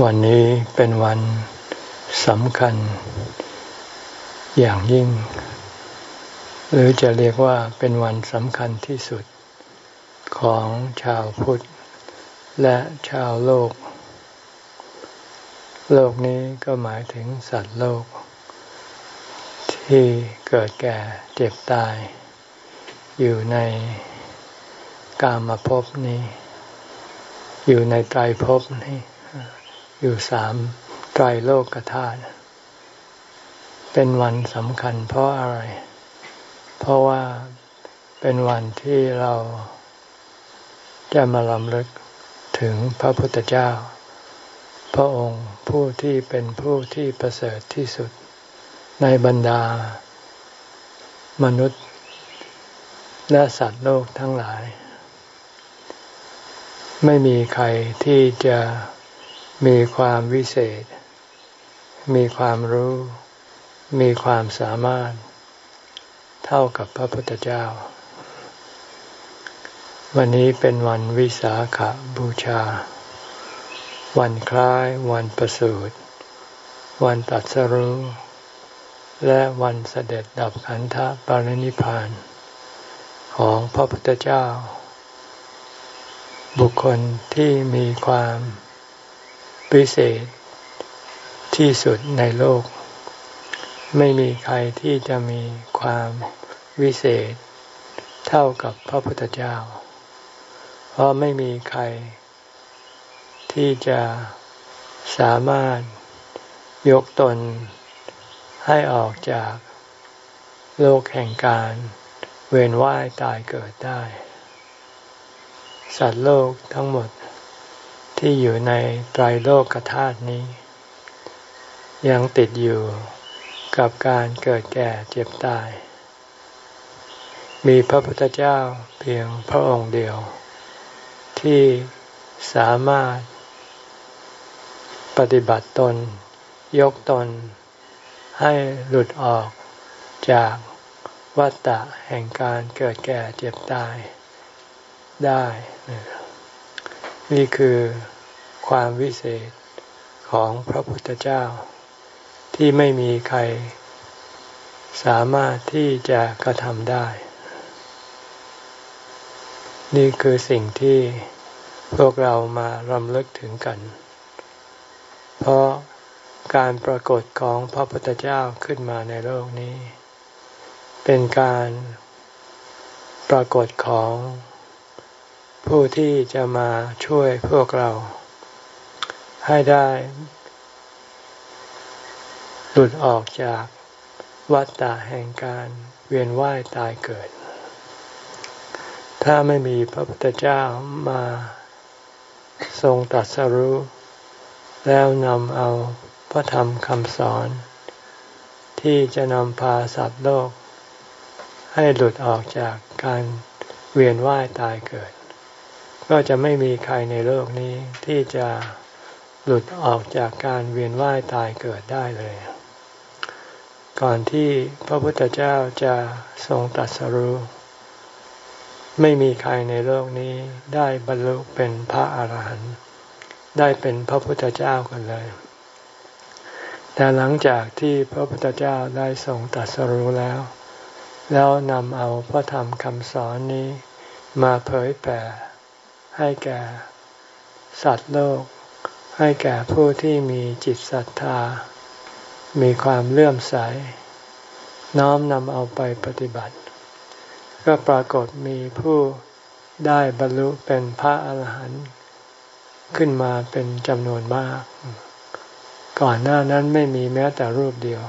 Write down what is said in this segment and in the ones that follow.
วันนี้เป็นวันสำคัญ อย่างยิ่ง หรือจะเรียกว่าเป็นวันสำคัญที่สุด ของชาวพุทธ และชาวโลก โลกนี้ก็หมายถึงสัตว์โลก ที่เกิดแก่เจ็บตาย อยู่ในกามภพนี้ อยู่ในไตรภพนี้ อยู่สามไตรโลกธาตุเป็นวันสำคัญเพราะอะไร เพราะว่าเป็นวันที่เราจะมาลำลึกถึงพระพุทธเจ้า พระองค์ผู้ที่เป็นผู้ที่ประเสริฐที่สุดในบรรดามนุษย์ และสัตว์โลกทั้งหลาย ไม่มีใครที่จะ มีความวิเศษ มีความรู้ มีความสามารถ เท่ากับพระพุทธเจ้า วันนี้เป็นวันวิสาขาบูชา วันคล้ายวันประสูติวันตัดสรุและวันเสด็จดับขันธปรินิพาน ของพระพุทธเจ้า บุคคลที่มีความ วิเศษที่สุดในโลก ไม่มีใครที่จะมีความวิเศษ เท่ากับพระพุทธเจ้า เพราะไม่มีใคร ที่จะสามารถยกตนให้ออกจากโลกแห่งการเวียนว่ายตายเกิดได้ สัตว์โลกทั้งหมด ที่อยู่ในไตรโลกธาตุนี้ ยังติดอยู่กับการเกิดแก่เจ็บตาย มีพระพุทธเจ้าเพียงพระองค์เดียว ที่สามารถปฏิบัติตน ยกตน ให้หลุดออกจากวัฏฏะแห่งการเกิดแก่เจ็บตายได้ นี่คือ ความวิเศษของพระพุทธเจ้า ที่ไม่มีใคร สามารถที่จะกระทำได้ นี่คือสิ่งที่พวกเรามารำลึกถึงกัน เพราะการปรากฏของพระพุทธเจ้าขึ้นมาในโลกนี้ เป็นการปรากฏของผู้ที่จะมาช่วยพวกเรา ให้ได้หลุดออกจากวัฏฏะแห่งการเวียนว่ายตายเกิด ถ้าไม่มีพระพุทธเจ้ามาทรงตรัสรู้ แล้วนำเอาพระธรรมคำสอน ที่จะนำพาสัตว์โลก ให้หลุดออกจากการเวียนว่ายตายเกิด ก็จะไม่มีใครในโลกนี้ที่จะ หลุดออกจากการเวียนว่ายตายเกิดได้เลย ก่อนที่พระพุทธเจ้าจะทรงตัดสรู้ไม่มีใครในโลกนี้ได้บรรลุเป็นพระอาหารหันต์ได้เป็นพระพุทธเจ้ากันเลย แต่หลังจากที่พระพุทธเจ้าได้ทรงตัดสรู้แล้ว แล้วนำเอาพระธรรมคำสอนนี้มาเผยแผ่ให้แก่สัตว์โลก ให้แก่ผู้ที่มีจิตศรัทธา มีความเลื่อมใส น้อมนำเอาไปปฏิบัติ ก็ปรากฏมีผู้ได้บรรลุเป็นพระอาหารหันต์ขึ้นมาเป็นจำนวนมาก ก่อนหน้านั้นไม่มีแม้แต่รูปเดียว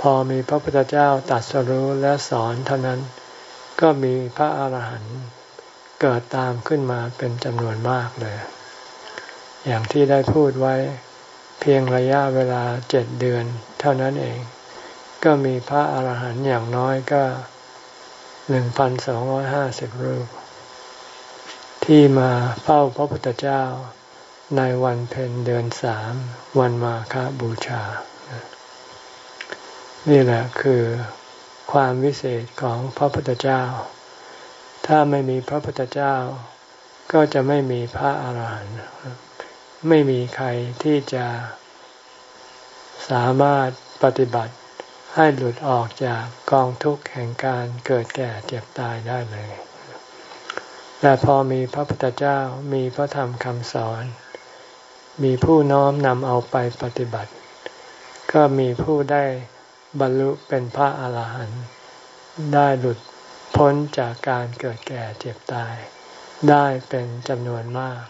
พอมีพระพุทธเจ้าตัดสรู้และสอนเท่านั้นก็มีพระอาหารหันต์เกิดตามขึ้นมาเป็นจำนวนมากเลย อย่างที่ได้พูดไว้เพียงระยะเวลาเจ็ดเดือน เท่านั้นเอง ก็มีพระอาหารหันต์อย่างน้อยก็หนึ่งพันสองร้อยห้าสิบรูป ที่มาเฝ้าพระพุทธเจ้าในวันเพ็ญเดือนสามวันมาคาบูชา นี่แหละคือความวิเศษของพระพุทธเจ้า ถ้าไม่มีพระพุทธเจ้า ก็จะไม่มีพระอาหารหันต์ ไม่มีใครที่จะสามารถปฏิบัติให้หลุดออกจากกองทุกข์แห่งการเกิดแก่เจ็บตายได้เลย แต่พอมีพระพุทธเจ้ามีพระธรรมคำสอน มีผู้น้อมนำเอาไปปฏิบัติ ก็มีผู้ได้บรรลุเป็นพระอาหารหันต์ได้หลุดพ้นจากการเกิดแก่เจ็บตาย ได้เป็นจำนวนมาก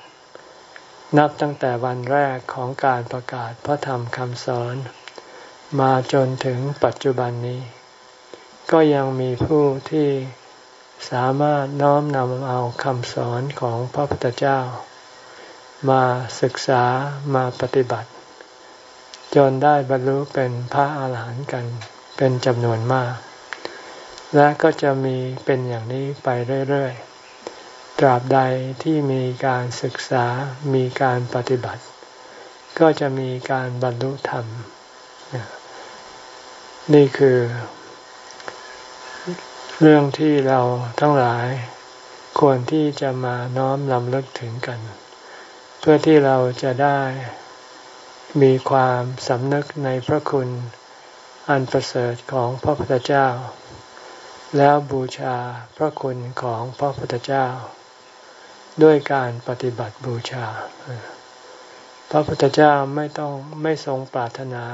นับตั้งแต่วันแรกของการประกาศพระธรรมคำสอน มาจนถึงปัจจุบันนี้ ก็ยังมีผู้ที่สามารถน้อมนำเอาคำสอนของพระพุทธเจ้า มาศึกษามาปฏิบัติ จนได้บรรลุเป็นพระอาหารหันต์กันเป็นจำนวนมาก และก็จะมีเป็นอย่างนี้ไปเรื่อยๆ ตราบใดที่มีการศึกษามีการปฏิบัติ ก็จะมีการบรรลุธรรม นี่คือ เรื่องที่เราทั้งหลายควรที่จะมาน้อมลำลึกถึงกัน เพื่อที่เราจะได้มีความสำนึกในพระคุณอันประเสริฐของพระพุทธเจ้า แล้วบูชาพระคุณของพระพุทธเจ้า ด้วยการปฏิบัติบูชา พระพุทธเจ้าไม่ต้องไม่ทรงปรารถนา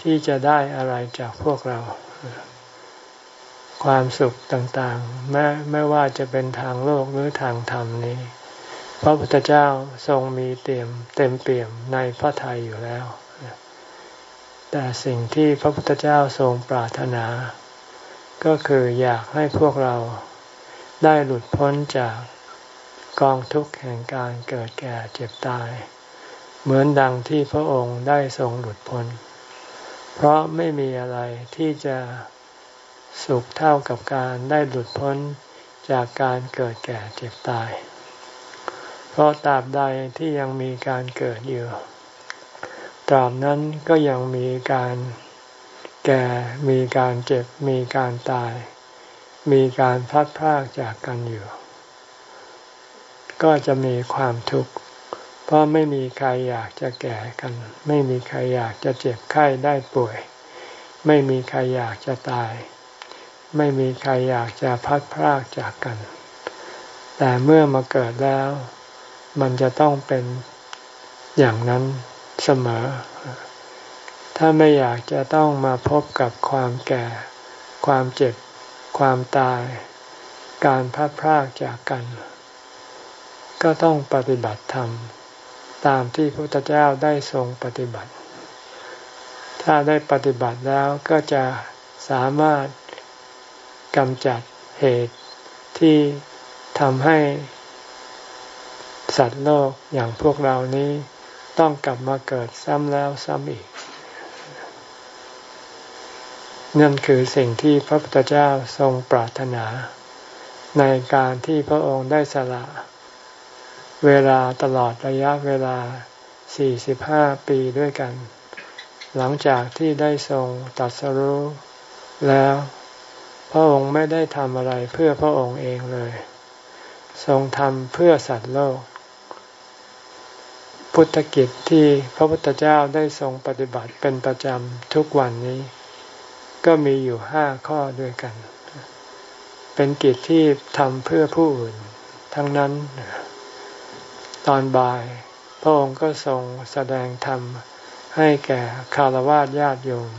ที่จะได้อะไรจากพวกเรา ความสุขต่างๆแม้ไม่ว่าจะเป็นทางโลกหรือทางธรรมนี้ พระพุทธเจ้าทรงมีเต็มเต็มเปี่ยมในพระทัยอยู่แล้ว แต่สิ่งที่พระพุทธเจ้าทรงปรารถนา ก็คืออยากให้พวกเราได้หลุดพ้นจาก กองทุกข์แห่งการเกิดแก่เจ็บตาย เหมือนดังที่พระองค์ได้ทรงหลุดพ้น เพราะไม่มีอะไรที่จะสุขเท่ากับการได้หลุดพ้นจากการเกิดแก่เจ็บตาย เพราะตราบใดที่ยังมีการเกิดอยู่ตราบนั้นก็ยังมีการแก่ มีการเจ็บ มีการตาย มีการพัดพรากจากกันอยู่ ก็จะมีความทุกข์ เพราะไม่มีใครอยากจะแก่กัน ไม่มีใครอยากจะเจ็บไข้ได้ป่วย ไม่มีใครอยากจะตาย ไม่มีใครอยากจะพัดพรากจากกัน แต่เมื่อมาเกิดแล้ว มันจะต้องเป็นอย่างนั้นเสมอ ถ้าไม่อยากจะต้องมาพบกับความแก่ ความเจ็บ ความตาย การพัดพรากจากกัน ก็ต้องปฏิบัติธรรม ตามที่พระพุทธเจ้าได้ทรงปฏิบัติ ถ้าได้ปฏิบัติแล้วก็จะสามารถกำจัดเหตุที่ทำให้สัตว์โลกอย่างพวกเรานี้ต้องกลับมาเกิดซ้ำแล้วซ้ำอีก นั่นคือสิ่งที่พระพุทธเจ้าทรงปรารถนา ในการที่พระองค์ได้สละ เวลาตลอดระยะเวลา 45 ปีด้วยกัน หลังจากที่ได้ทรงตัดสรู้แล้ว พระองค์ไม่ได้ทำอะไรเพื่อพระองค์เองเลย ทรงทำเพื่อสัตว์โลก พุทธกิจที่พระพุทธเจ้าได้ทรงปฏิบัติเป็นประจำทุกวันนี้ ก็มีอยู่ห้าข้อด้วยกัน เป็นกิจที่ทำเพื่อผู้อื่น ทั้งนั้น ตอนบ่าย พระองค์ก็ทรงแสดงธรรมให้แก่คารวะญาติโยม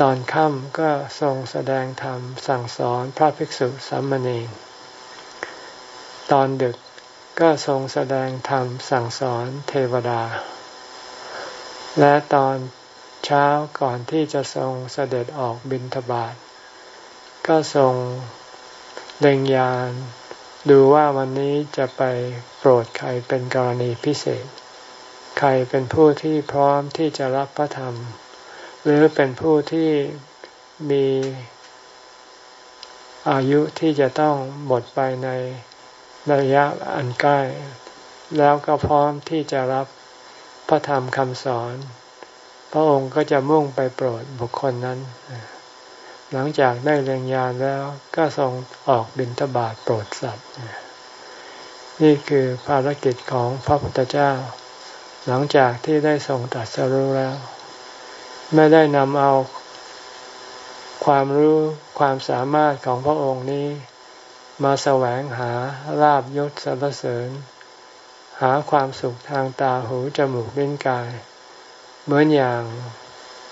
ตอนค่ำก็ทรงแสดงธรรมสั่งสอนพระภิกษุสามเณรตอนดึกก็ทรงแสดงธรรมสั่งสอนเทวดา และตอนเช้าก่อนที่จะทรงเสด็จออกบินทบาทก็ทรงเล็งยาน ดูว่าวันนี้จะไปโปรดใครเป็นกรณีพิเศษ ใครเป็นผู้ที่พร้อมที่จะรับพระธรรม หรือเป็นผู้ที่มีอายุที่จะต้องหมดไปในระยะอันใกล้ แล้วก็พร้อมที่จะรับพระธรรมคำสอน พระองค์ก็จะมุ่งไปโปรดบุคคลนั้น หลังจากได้เรียงยานแล้วก็ทรงออกบิณฑบาตโปรดสัตว์ นี่คือภารกิจของพระพุทธเจ้า หลังจากที่ได้ทรงตัดสรู้แล้ว ไม่ได้นำเอาความรู้ความสามารถของพระองค์นี้ มาแสวงหาลาบยศสรรเสริญ หาความสุขทางตาหูจมูกลิ้นกาย เหมือนอย่าง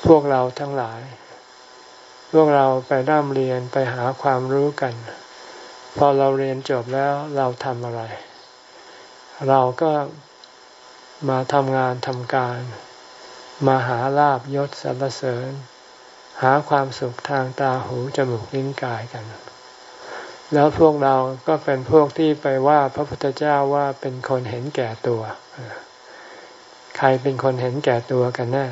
พวกเราทั้งหลาย พวกเราไปร่ำเรียนไปหาความรู้กัน พอเราเรียนจบแล้วเราทำอะไร เราก็มาทำงานทำการ มาหาลาบยศสรรเสริญ หาความสุขทางตาหูจมูกลิ้นกายกัน แล้วพวกเราก็เป็นพวกที่ไปว่าพระพุทธเจ้าว่าเป็นคนเห็นแก่ตัว ใครเป็นคนเห็นแก่ตัวกันแน่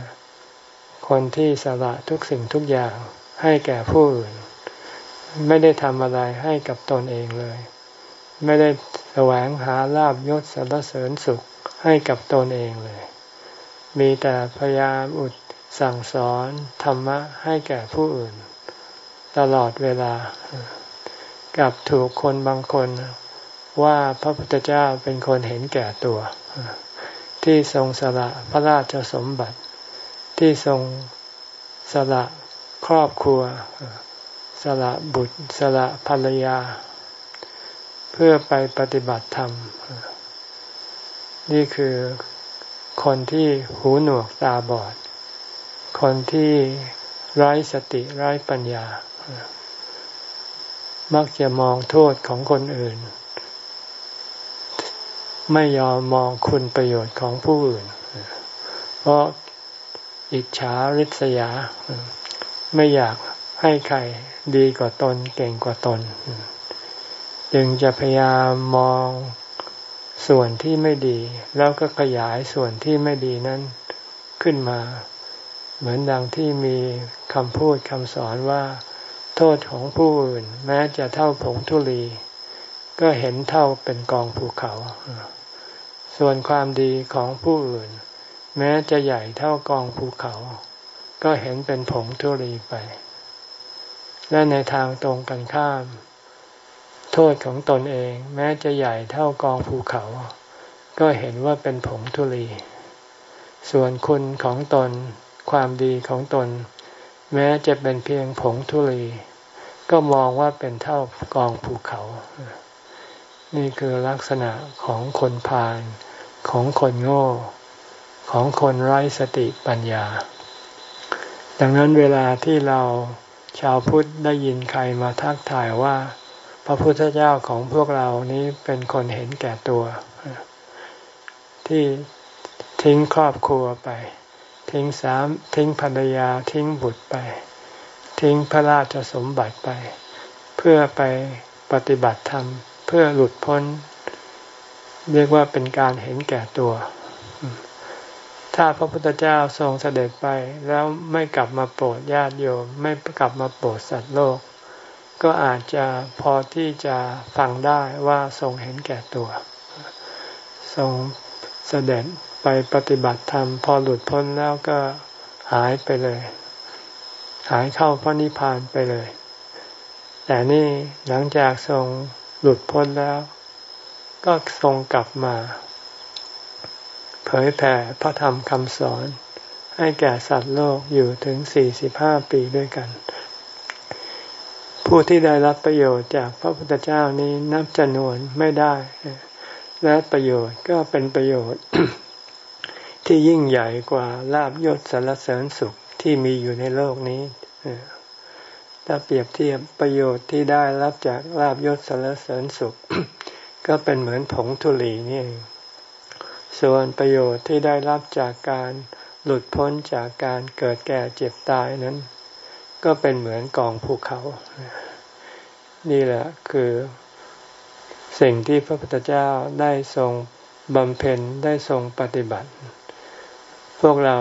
คนที่สละทุกสิ่งทุกอย่าง ให้แก่ผู้อื่น ไม่ได้ทำอะไรให้กับตนเองเลย ไม่ได้แสวงหาลาบยศสรรเสริญสุขให้กับตนเองเลย มีแต่พยายามอุดสั่งสอนธรรมะให้แก่ผู้อื่น ตลอดเวลา กับถูกคนบางคนว่าพระพุทธเจ้าเป็นคนเห็นแก่ตัว ที่ทรงสละพระราชสมบัติ ที่ทรงสละ ครอบครัว สละบุตร สละภรรยา เพื่อไปปฏิบัติธรรม นี่คือคนที่หูหนวกตาบอด คนที่ไร้สติไร้ปัญญา มักจะมองโทษของคนอื่น ไม่ยอมมองคุณประโยชน์ของผู้อื่น เพราะอิจฉาริษยา ไม่อยากให้ใครดีกว่าตนเก่งกว่าตน จึงจะพยายามมองส่วนที่ไม่ดี แล้วก็ขยายส่วนที่ไม่ดีนั้นขึ้นมา เหมือนดังที่มีคำพูดคำสอนว่า โทษของผู้อื่น แม้จะเท่าผงทุลี ก็เห็นเท่าเป็นกองภูเขา ส่วนความดีของผู้อื่น แม้จะใหญ่เท่ากองภูเขา ก็เห็นเป็นผงทุลีไป และในทางตรงกันข้าม โทษของตนเองแม้จะใหญ่เท่ากองภูเขา ก็เห็นว่าเป็นผงทุลี ส่วนคุณของตน ความดีของตน แม้จะเป็นเพียงผงทุลี ก็มองว่าเป็นเท่ากองภูเขา นี่คือลักษณะของคนพาลของคนโง่ ของคนไร้สติปัญญา ดังนั้นเวลาที่เราชาวพุทธได้ยินใครมาทักทายว่า พระพุทธเจ้าของพวกเรานี้เป็นคนเห็นแก่ตัว ที่ทิ้งครอบครัวไป ทิ้งสามทิ้งภรรยาทิ้งบุตรไป ทิ้งพระราชสมบัติไป เพื่อไปปฏิบัติธรรม เพื่อหลุดพ้น เรียกว่าเป็นการเห็นแก่ตัว ถ้าพระพุทธเจ้าทรงเสด็จไปแล้วไม่กลับมาโปรดญาติโยม ไม่กลับมาโปรดสัตว์โลก ก็อาจจะพอที่จะฟังได้ว่าทรงเห็นแก่ตัว ทรงเสด็จไปปฏิบัติธรรม พอหลุดพ้นแล้วก็หายไปเลย หายเข้าพระนิพพานไปเลย แต่นี่หลังจากทรงหลุดพ้นแล้ว ก็ทรงกลับมา เผยแผ่พระธรรมคำสอน ให้แก่สัตว์โลกอยู่ถึงสี่สิบห้าปีด้วยกัน ผู้ที่ได้รับประโยชน์จากพระพุทธเจ้านี้นับจำนวนไม่ได้ และประโยชน์ก็เป็นประโยชน์ ที่ยิ่งใหญ่กว่าลาบยศสารเสริญสุขที่มีอยู่ในโลกนี้ถ้าเปรียบเทียบประโยชน์ที่ได้รับจากลาบยศสารเสริญสุข ก็เป็นเหมือนผงธุลีนี่ ส่วนประโยชน์ที่ได้รับจากการหลุดพ้นจากการเกิดแก่เจ็บตายนั้น ก็เป็นเหมือนกองภูเขา นี่แหละคือสิ่งที่พระพุทธเจ้าได้ทรงบำเพ็ญได้ทรงปฏิบัติ พวกเรา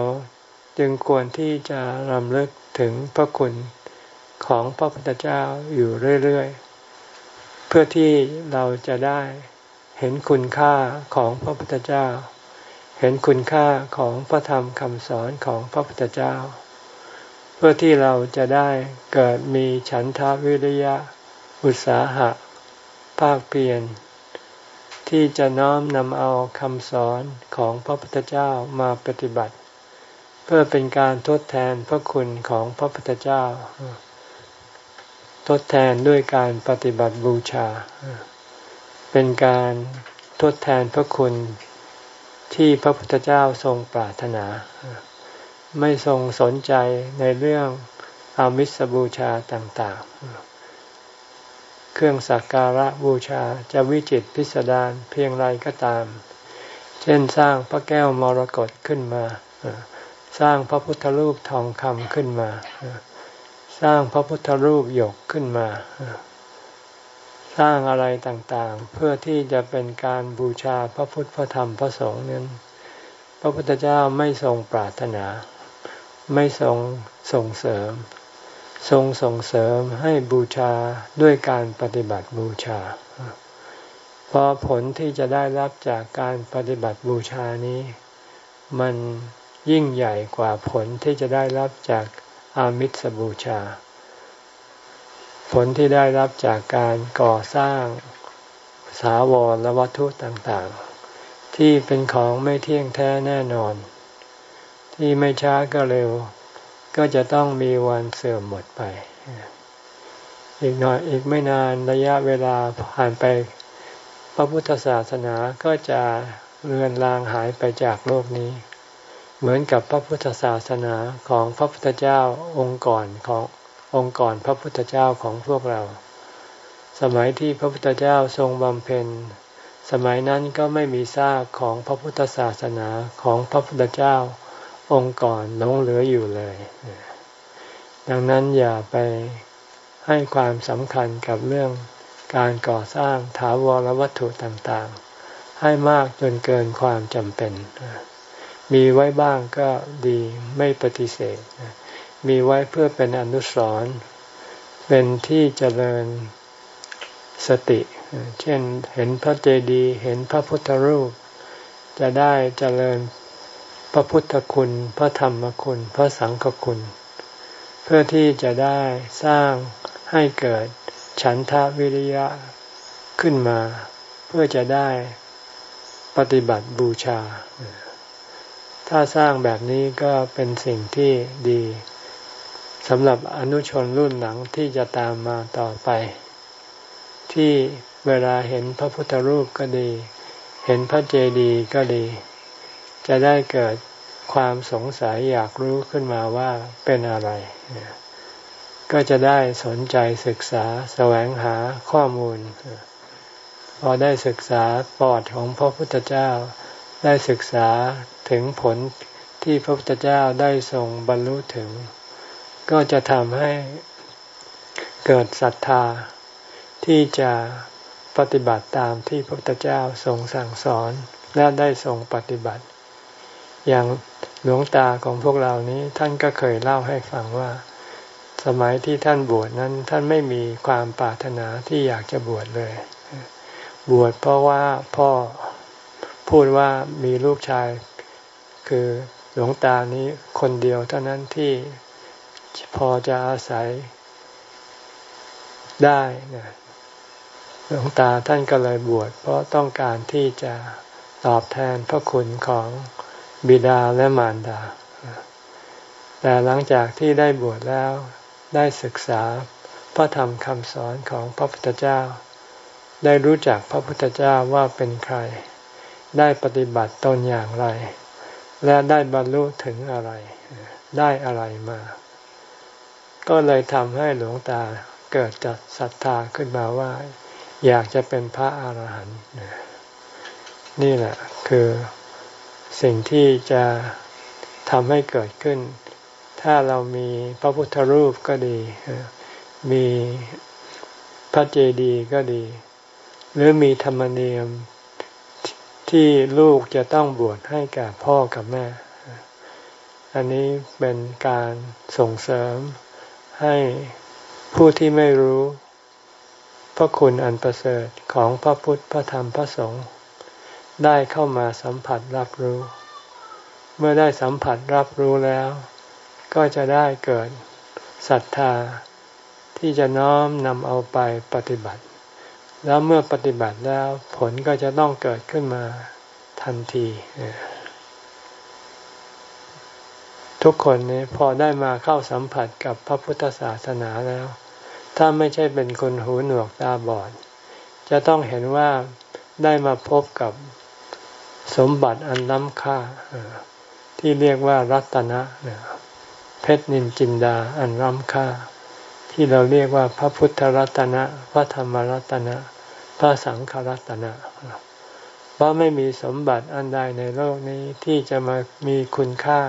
จึงควรที่จะรำลึกถึงพระคุณของพระพุทธเจ้าอยู่เรื่อย ๆ เพื่อที่เราจะได้ เห็นคุณค่าของพระพุทธเจ้า เห็นคุณค่าของพระธรรมคำสอนของพระพุทธเจ้า เพื่อที่เราจะได้เกิดมีฉันทาวิริยะ อุตสาหะ ภาคเพียรที่จะน้อมนำเอาคำสอนของพระพุทธเจ้ามาปฏิบัติ เพื่อเป็นการทดแทนพระคุณของพระพุทธเจ้า ทดแทนด้วยการปฏิบัติบูชา เป็นการทดแทนพระคุณที่พระพุทธเจ้าทรงปรารถนา ไม่ทรงสนใจในเรื่องอามิสบูชาต่างๆ เครื่องสักการะบูชาจะวิจิตพิสดารเพียงไรก็ตาม เช่นสร้างพระแก้วมรกตขึ้นมา สร้างพระพุทธรูปทองคำขึ้นมา สร้างพระพุทธรูปหยกขึ้นมา สร้างอะไรต่างๆ เพื่อที่จะเป็นการบูชาพระพุทธพระธรรมพระสงฆ์นั้น พระพุทธเจ้าไม่ทรงปรารถนา ไม่ทรงส่งเสริม ทรงส่งเสริมให้บูชาด้วยการปฏิบัติบูชา เพราะผลที่จะได้รับจากการปฏิบัติบูชานี้ มันยิ่งใหญ่กว่าผลที่จะได้รับจากอามิสบูชา ผลที่ได้รับจากการก่อสร้างสาวรและวัตถุต่างๆ ที่เป็นของไม่เที่ยงแท้แน่นอน ที่ไม่ช้าก็เร็ว ก็จะต้องมีวันเสื่อมหมดไป อีกหน่อยอีกไม่นานระยะเวลาผ่านไป พระพุทธศาสนาก็จะเลือนลางหายไปจากโลกนี้ เหมือนกับพระพุทธศาสนาของพระพุทธเจ้าองค์ก่อนของ องค์ก่อนพระพุทธเจ้าของพวกเรา สมัยที่พระพุทธเจ้าทรงบำเพ็ญ สมัยนั้นก็ไม่มีซากของพระพุทธศาสนาของพระพุทธเจ้าองค์ก่อนหลงเหลืออยู่เลย ดังนั้นอย่าไปให้ความสำคัญกับเรื่องการก่อสร้างถาวรวัตถุต่างๆ ให้มากจนเกินความจำเป็น มีไว้บ้างก็ดีไม่ปฏิเสธ มีไว้เพื่อเป็นอนุสรณ์เป็นที่เจริญสติ เช่นเห็นพระเจดีย์เห็นพระพุทธรูป จะได้เจริญพระพุทธคุณ พระธรรมคุณ พระสังฆคุณ เพื่อที่จะได้สร้างให้เกิดฉันทาวิริยะขึ้นมา เพื่อจะได้ปฏิบัติบูชา ถ้าสร้างแบบนี้ก็เป็นสิ่งที่ดี สำหรับอนุชนรุ่นหลังที่จะตามมาต่อไป ที่เวลาเห็นพระพุทธรูปก็ดี เห็นพระเจดีย์ก็ดี จะได้เกิดความสงสัยอยากรู้ขึ้นมาว่าเป็นอะไร ก็จะได้สนใจศึกษาแสวงหาข้อมูล พอได้ศึกษาปอดของพระพุทธเจ้า ได้ศึกษาถึงผลที่พระพุทธเจ้าได้ทรงบรรลุถึง ก็จะทำให้เกิดศรัทธาที่จะปฏิบัติตามที่พระพุทธเจ้าทรงสั่งสอนและได้ทรงปฏิบัติ อย่างหลวงตาของพวกเรานี้ท่านก็เคยเล่าให้ฟังว่า สมัยที่ท่านบวชนั้นท่านไม่มีความปรารถนาที่อยากจะบวชเลย บวชเพราะว่าพ่อพูดว่ามีลูกชาย คือหลวงตานี้คนเดียวเท่านั้นที่ พอจะอาศัยได้นะหลวงตาท่านก็เลยบวชเพราะต้องการที่จะตอบแทนพระคุณของบิดาและมารดา แต่หลังจากที่ได้บวชแล้วได้ศึกษาพระธรรมคำสอนของพระพุทธเจ้า ได้รู้จักพระพุทธเจ้าว่าเป็นใคร ได้ปฏิบัติตนอย่างไร และได้บรรลุถึงอะไร ได้อะไรมา ก็เลยทำให้หลวงตาเกิดจัดศรัทธาขึ้นมาว่า อยากจะเป็นพระอาหารหันต์นี่แหละคือสิ่งที่จะทำให้เกิดขึ้น ถ้าเรามีพระพุทธรูปก็ดี มีพระเจดีย์ก็ดี หรือมีธรรมเนียมที่ลูกจะต้องบวชให้กับพ่อกับแม่ อันนี้เป็นการส่งเสริม ให้ผู้ที่ไม่รู้ พระคุณอันประเสริฐของพระพุทธพระธรรมพระสงฆ์ได้เข้ามาสัมผัสรับรู้ เมื่อได้สัมผัสรับรู้แล้ว ก็จะได้เกิดศรัทธา ที่จะน้อมนำเอาไปปฏิบัติ แล้วเมื่อปฏิบัติแล้วผลก็จะต้องเกิดขึ้นมาทันที ทุกคนนี้พอได้มาเข้าสัมผัสกับพระพุทธศาสนาแล้ว ถ้าไม่ใช่เป็นคนหูหนวกตาบอด จะต้องเห็นว่าได้มาพบกับสมบัติอันล้ำค่า ที่เรียกว่ารัตนะเพชรนินจินดาอันล้ำค่า ที่เราเรียกว่าพระพุทธรัตนะ พระธรรมรัตนะ พระสังฆรัตนะเพราะไม่มีสมบัติอันใดในโลกนี้ที่จะมามีคุณค่า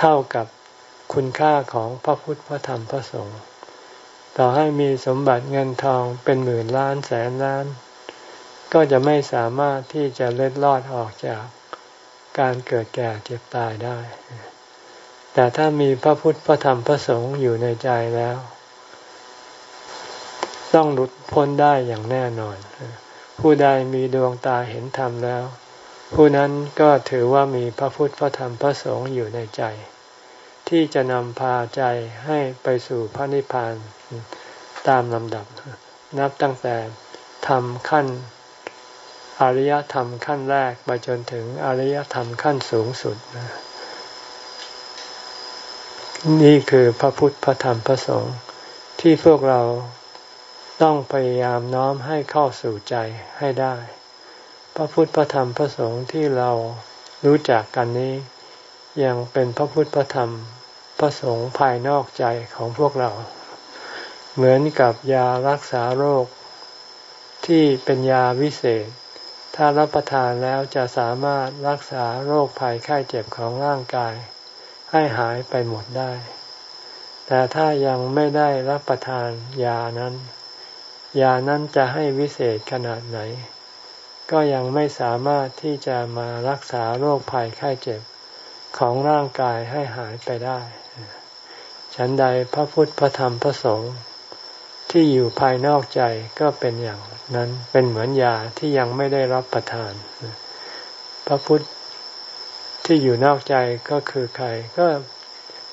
เท่ากับคุณค่าของพระพุทธพระธรรมพระสงฆ์ต่อให้มีสมบัติเงินทองเป็นหมื่นล้านแสนล้าน ก็จะไม่สามารถที่จะเล็ดลอดออกจากการเกิดแก่เจ็บตายได้ แต่ถ้ามีพระพุทธพระธรรมพระสงฆ์อยู่ในใจแล้ว ต้องหลุดพ้นได้อย่างแน่นอน ผู้ใดมีดวงตาเห็นธรรมแล้ว ผู้นั้นก็ถือว่ามีพระพุทธพระธรรมพระสงฆ์อยู่ในใจ ที่จะนำพาใจให้ไปสู่พระนิพพานตามลำดับ นับตั้งแต่ทำขั้นอริยธรรมขั้นแรกไปจนถึงอริยธรรมขั้นสูงสุด นี่คือพระพุทธพระธรรมพระสงฆ์ที่พวกเราต้องพยายามน้อมให้เข้าสู่ใจให้ได้ พระพุทธพระธรรมพระสงฆ์ที่เรารู้จักกันนี้ ยังเป็นพระพุทธพระธรรม พระสงฆ์ภายนอกใจของพวกเรา เหมือนกับยารักษาโรค ที่เป็นยาวิเศษ ถ้ารับประทานแล้วจะสามารถรักษาโรคภัยไข้เจ็บของร่างกาย ให้หายไปหมดได้ แต่ถ้ายังไม่ได้รับประทานยานั้น ยานั้นจะให้วิเศษขนาดไหน ก็ยังไม่สามารถที่จะมารักษาโรคภัยไข้เจ็บของร่างกายให้หายไปได้ ฉันใดพระพุทธพระธรรมพระสงฆ์ที่อยู่ภายนอกใจก็เป็นอย่างนั้นเป็นเหมือนยาที่ยังไม่ได้รับประทาน พระพุทธที่อยู่นอกใจก็คือใคร ก็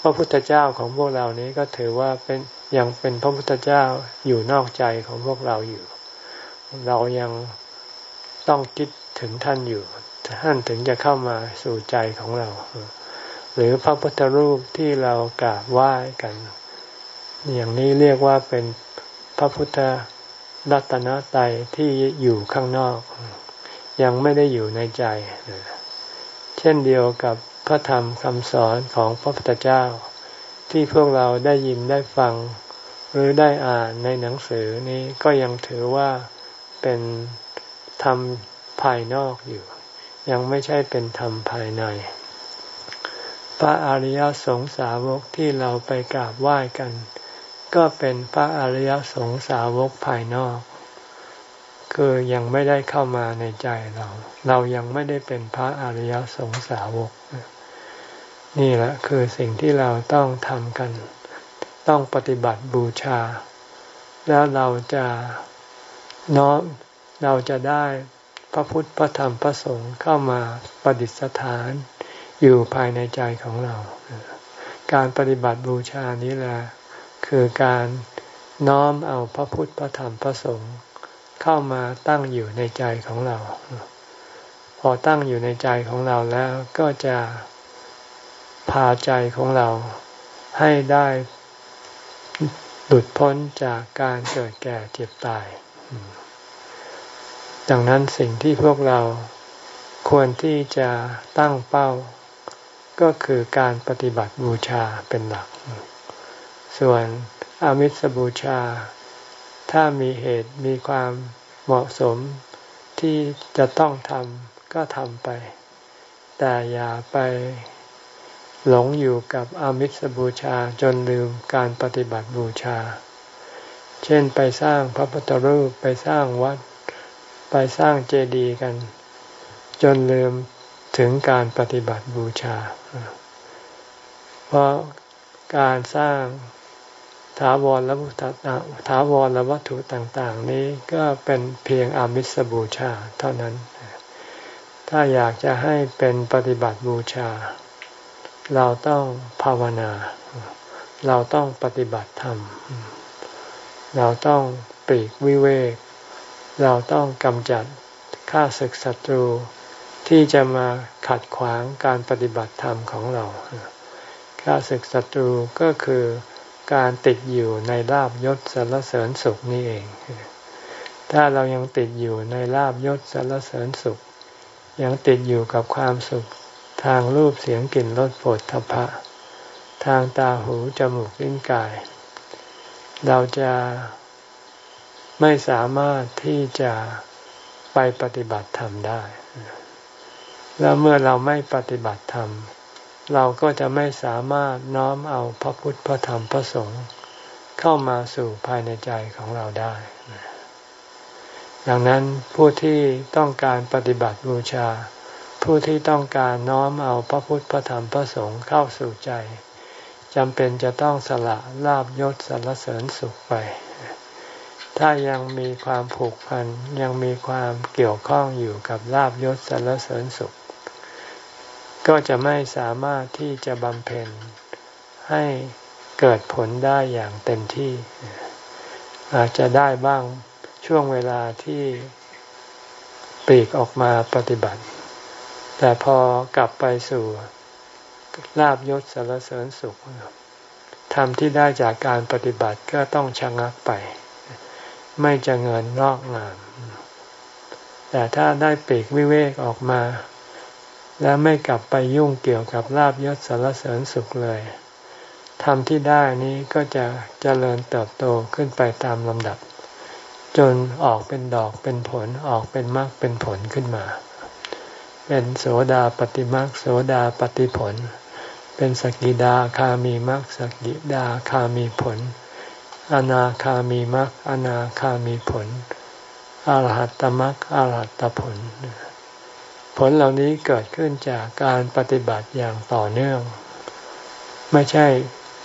พระพุทธเจ้าของพวกเรานี้ก็ถือว่าเป็นยังเป็นพระพุทธเจ้าอยู่นอกใจของพวกเราอยู่ เรายังต้องคิดถึงท่านอยู่ท่านถึงจะเข้ามาสู่ใจของเรา หรือพระพุทธรูปที่เรากราบไหว้กัน อย่างนี้เรียกว่าเป็นพระพุทธรัตนตรัยที่อยู่ข้างนอก ยังไม่ได้อยู่ในใจ เช่นเดียวกับพระธรรมคำสอนของพระพุทธเจ้า ที่พวกเราได้ยินได้ฟัง หรือได้อ่านในหนังสือนี้ก็ยังถือว่าเป็นธรรมภายนอกอยู่ ยังไม่ใช่เป็นธรรมภายใน พระอริยสงสาวกที่เราไปกราบไหว้กัน ก็เป็นพระอริยสงสาวกภายนอก คือยังไม่ได้เข้ามาในใจเรา เรายังไม่ได้เป็นพระอริยสงสาวก นี่แหละคือสิ่งที่เราต้องทำกัน ต้องปฏิบัติบูชา แล้วเราจะน้อมเราจะได้พระพุทธพระธรรมพระสงฆ์เข้ามาประดิษฐาน อยู่ภายในใจของเรา การปฏิบัติบูชานี้แหละคือการน้อมเอาพระพุทธพระธรรมพระสงฆ์เข้ามาตั้งอยู่ในใจของเรา พอตั้งอยู่ในใจของเราแล้วก็จะพาใจของเราให้ได้หลุดพ้นจากการเกิดแก่เจ็บตาย ดังนั้นสิ่งที่พวกเราควรที่จะตั้งเป้า ก็คือการปฏิบัติบูชาเป็นหลัก ส่วนอามิสบูชา ถ้ามีเหตุมีความเหมาะสมที่จะต้องทำก็ทำไป แต่อย่าไปหลงอยู่กับอามิสบูชาจนลืมการปฏิบัติบูชา เช่นไปสร้างพระพุทธรูปไปสร้างวัด ไปสร้างเจดีย์กัน จนลืม ถึงการปฏิบัติบูชา เพราะการสร้างถาวรและวัตถาวรและวัตถุต่าง ๆ นี้ก็เป็นเพียงอามิสบูชาเท่านั้น ถ้าอยากจะให้เป็นปฏิบัติบูชา เราต้องภาวนา เราต้องปฏิบัติธรรม เราต้องปีกวิเวก เราต้องกำจัดข้าศึกศัตรู ที่จะมาขัดขวางการปฏิบัติธรรมของเราข้าศึกศัตรูก็คือการติดอยู่ในลาบยศสรรเสริญสุขนี่เอง ถ้าเรายังติดอยู่ในลาบยศสรรเสริญสุข ยังติดอยู่กับความสุขทางรูปเสียงกลิ่นรสโผฏฐัพพะ ทางตาหูจมูกลิ้นกาย เราจะไม่สามารถที่จะไปปฏิบัติธรรมได้ แล้วเมื่อเราไม่ปฏิบัติธรรม เราก็จะไม่สามารถน้อมเอาพระพุทธพระธรรมพระสงฆ์เข้ามาสู่ภายในใจของเราได้ ดังนั้นผู้ที่ต้องการปฏิบัติบูชา ผู้ที่ต้องการน้อมเอาพระพุทธพระธรรมพระสงฆ์เข้าสู่ใจจำเป็นจะต้องสละลาบยศสรรเสริญสุขไป ถ้ายังมีความผูกพันยังมีความเกี่ยวข้องอยู่กับลาบยศสรรเสริญสุข ก็จะไม่สามารถที่จะบำเพ็ญให้เกิดผลได้อย่างเต็มที่ อาจจะได้บ้างช่วงเวลาที่ปีกออกมาปฏิบัติ แต่พอกลับไปสู่ลาบยศสรรเสริญสุขธรรมที่ได้จากการปฏิบัติก็ต้องชะงักไป ไม่จะเงินงอกงาม แต่ถ้าได้ปีกวิเวกออกมา แล้วไม่กลับไปยุ่งเกี่ยวกับลาบยศสารเสริญสุขเลยทำที่ได้นี้ก็จะเจริญเติบโตขึ้นไปตามลำดับ จนออกเป็นดอกเป็นผลออกเป็นมรรคเป็นผลขึ้นมา เป็นโสดาปฏิมรรคโสดาปฏิผล เป็นสกิดาคามีมรรคสกิดาคามีผล อนาคามีมรรคอนาคามีผลอรหัตตมรรคอรหัตตผล ผลเหล่านี้เกิดขึ้นจากการปฏิบัติอย่างต่อเนื่อง ไม่ใช่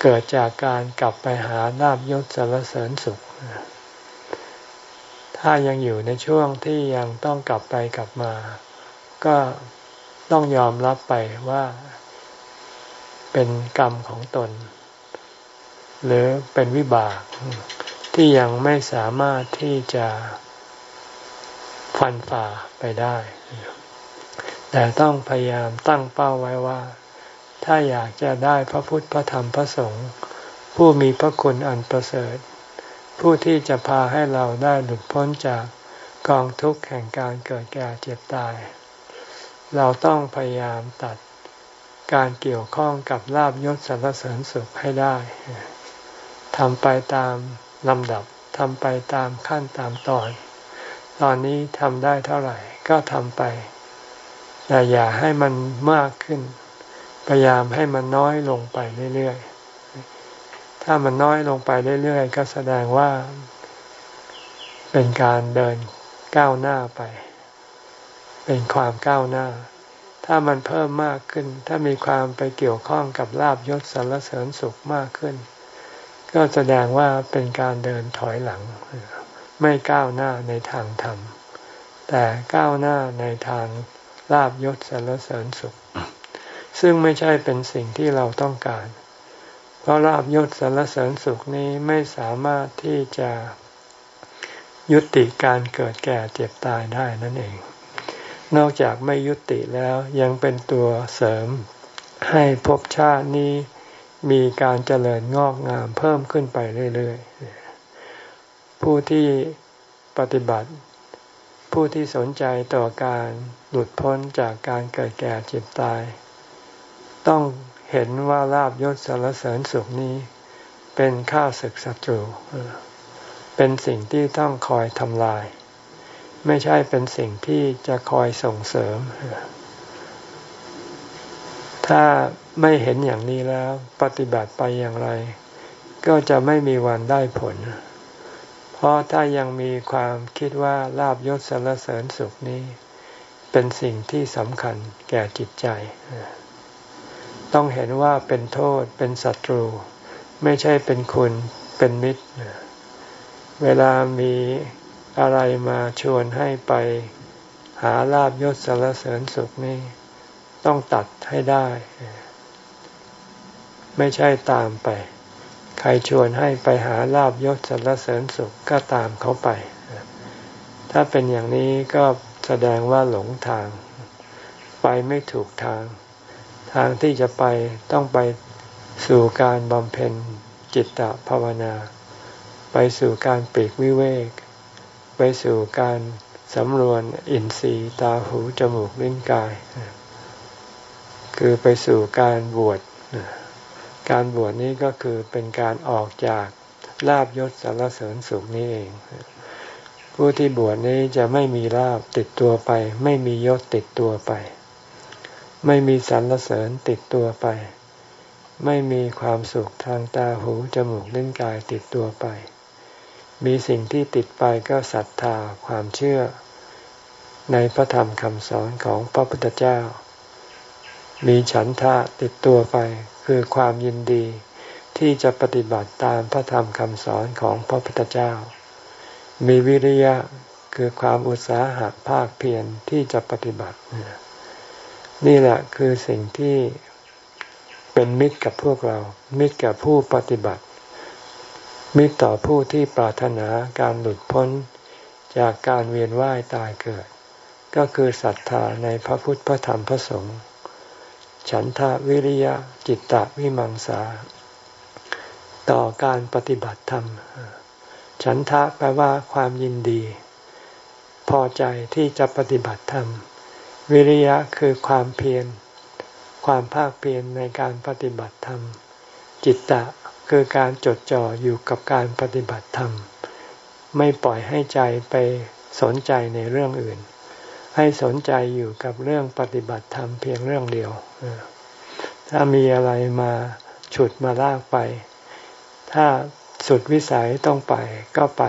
เกิดจากการกลับไปหาลาบยศสารเสริญสุข ถ้ายังอยู่ในช่วงที่ยังต้องกลับไปกลับมา ก็ต้องยอมรับไปว่าเป็นกรรมของตน หรือเป็นวิบากที่ยังไม่สามารถที่จะฟันฝ่าไปได้ แต่ต้องพยายามตั้งเป้าไว้ว่า ถ้าอยากจะได้พระพุทธพระธรรมพระสงฆ์ผู้มีพระคุณอันประเสริฐ ผู้ที่จะพาให้เราได้หลุดพ้นจากกองทุกข์แห่งการเกิดแก่เจ็บตาย เราต้องพยายามตัดการเกี่ยวข้องกับลาบยศสรรเสริญสุขให้ได้ทำไปตามลำดับทำไปตามขั้นตามตอน ตอนนี้ทำได้เท่าไหร่ก็ทำไป แต่อย่าให้มันมากขึ้น พยายามให้มันน้อยลงไปเรื่อยๆ ถ้ามันน้อยลงไปเรื่อยๆ ก็แสดงว่า เป็นการเดินก้าวหน้าไป เป็นความก้าวหน้า ถ้ามันเพิ่มมากขึ้น ถ้ามีความไปเกี่ยวข้องกับลาบยศสรรเสริญสุขมากขึ้น ก็แสดงว่าเป็นการเดินถอยหลัง ไม่ก้าวหน้าในทางธรรมแต่ก้าวหน้าในทาง ลาบยศสรรเสริญสุข ซึ่งไม่ใช่เป็นสิ่งที่เราต้องการ เพราะลาบยศสรรเสริญสุขนี้ไม่สามารถที่จะยุติการเกิดแก่เจ็บตายได้นั่นเอง นอกจากไม่ยุติแล้วยังเป็นตัวเสริม ให้ภพชาตินี้มีการเจริญงอกงามเพิ่มขึ้นไปเรื่อยๆ ผู้ที่ปฏิบัติ ผู้ที่สนใจต่อการหลุดพ้นจากการเกิดแก่เจ็บตาย ต้องเห็นว่าลาบยศสารเสริญสุขนี้ เป็นข้าศึกศัตรูเป็นสิ่งที่ต้องคอยทำลาย ไม่ใช่เป็นสิ่งที่จะคอยส่งเสริม ถ้าไม่เห็นอย่างนี้แล้วปฏิบัติไปอย่างไร ก็จะไม่มีวันได้ผล เพราะถ้ายังมีความคิดว่าลาบยศสรรเสริญสุขนี้ เป็นสิ่งที่สำคัญแก่จิตใจ ต้องเห็นว่าเป็นโทษเป็นศัตรู ไม่ใช่เป็นคุณเป็นมิตร เวลามีอะไรมาชวนให้ไปหาลาบยศสรรเสริญสุขนี้ต้องตัดให้ได้ ไม่ใช่ตามไป ใครชวนให้ไปหาลาบยศสรรเสริญสุขก็ตามเขาไป ถ้าเป็นอย่างนี้ก็แสดงว่าหลงทาง ไปไม่ถูกทาง ทางที่จะไปต้องไปสู่การบำเพ็ญจิตตภาวนา ไปสู่การปีกวิเวก ไปสู่การสำรวมอินทรีย์ตาหูจมูกลิ้นกาย คือไปสู่การบวช การบวชนี้ก็คือเป็นการออกจากลาบยศสารเสริญสุขนี้เอง ผู้ที่บวชนี้จะไม่มีลาบติดตัวไป ไม่มียศติดตัวไป ไม่มีสรรเสริญติดตัวไป ไม่มีความสุขทางตาหูจมูกเลิ้นกายติดตัวไป มีสิ่งที่ติดไปก็ศรัทธาความเชื่อ ในพระธรรมคำสอนของพระพุทธเจ้า มีฉันทะติดตัวไปคือความยินดี ที่จะปฏิบัติตามพระธรรมคำสอนของพระพุทธเจ้า มีวิริยะคือความอุตสาหะภาคเพียรที่จะปฏิบัติ นี่แหละคือสิ่งที่เป็นมิตรกับพวกเรา มิตรกับผู้ปฏิบัติ มิตรต่อผู้ที่ปรารถนาการหลุดพ้นจากการเวียนว่ายตายเกิด ก็คือศรัทธาในพระพุทธพระธรรมพระสงฆ์ ฉันทะวิริยะจิตตะวิมังสา ต่อการปฏิบัติธรรม ฉันทะแปลว่าความยินดี พอใจที่จะปฏิบัติธรรม วิริยะคือความเพียร ความภาคเพียรในการปฏิบัติธรรม จิตตะคือการจดจ่ออยู่กับการปฏิบัติธรรม ไม่ปล่อยให้ใจไปสนใจในเรื่องอื่น ให้สนใจอยู่กับเรื่องปฏิบัติธรรมเพียงเรื่องเดียว ถ้ามีอะไรมาฉุดมาลากไป ถ้าสุดวิสัยต้องไปก็ไป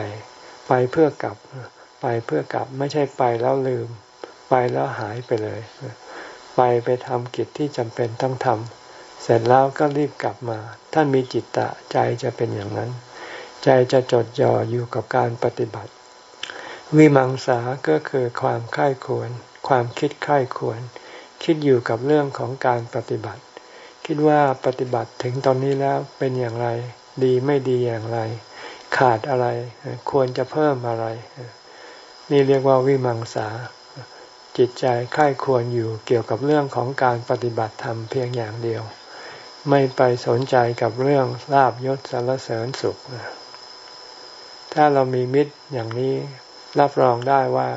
ไปเพื่อกลับ ไปเพื่อกลับไม่ใช่ไปแล้วลืม ไปแล้วหายไปเลย ไปไปทำกิจที่จำเป็นต้องทำเสร็จแล้วก็รีบกลับมา ถ้ามีจิตตะใจจะเป็นอย่างนั้น ใจจะจดจ่ออยู่กับการปฏิบัติ วิมังสาก็คือความค่ายควร ความคิดค่ายควร คิดอยู่กับเรื่องของการปฏิบัติ คิดว่าปฏิบัติถึงตอนนี้แล้วเป็นอย่างไร ดีไม่ดีอย่างไร ขาดอะไร ควรจะเพิ่มอะไร นี่เรียกว่าวิมังสา จิตใจค่ายควรอยู่เกี่ยวกับเรื่องของการปฏิบัติธรรมเพียงอย่างเดียว ไม่ไปสนใจกับเรื่องลาบยศสารเสริญสุข ถ้าเรามีมิตรอย่างนี้ รับรองได้ว่า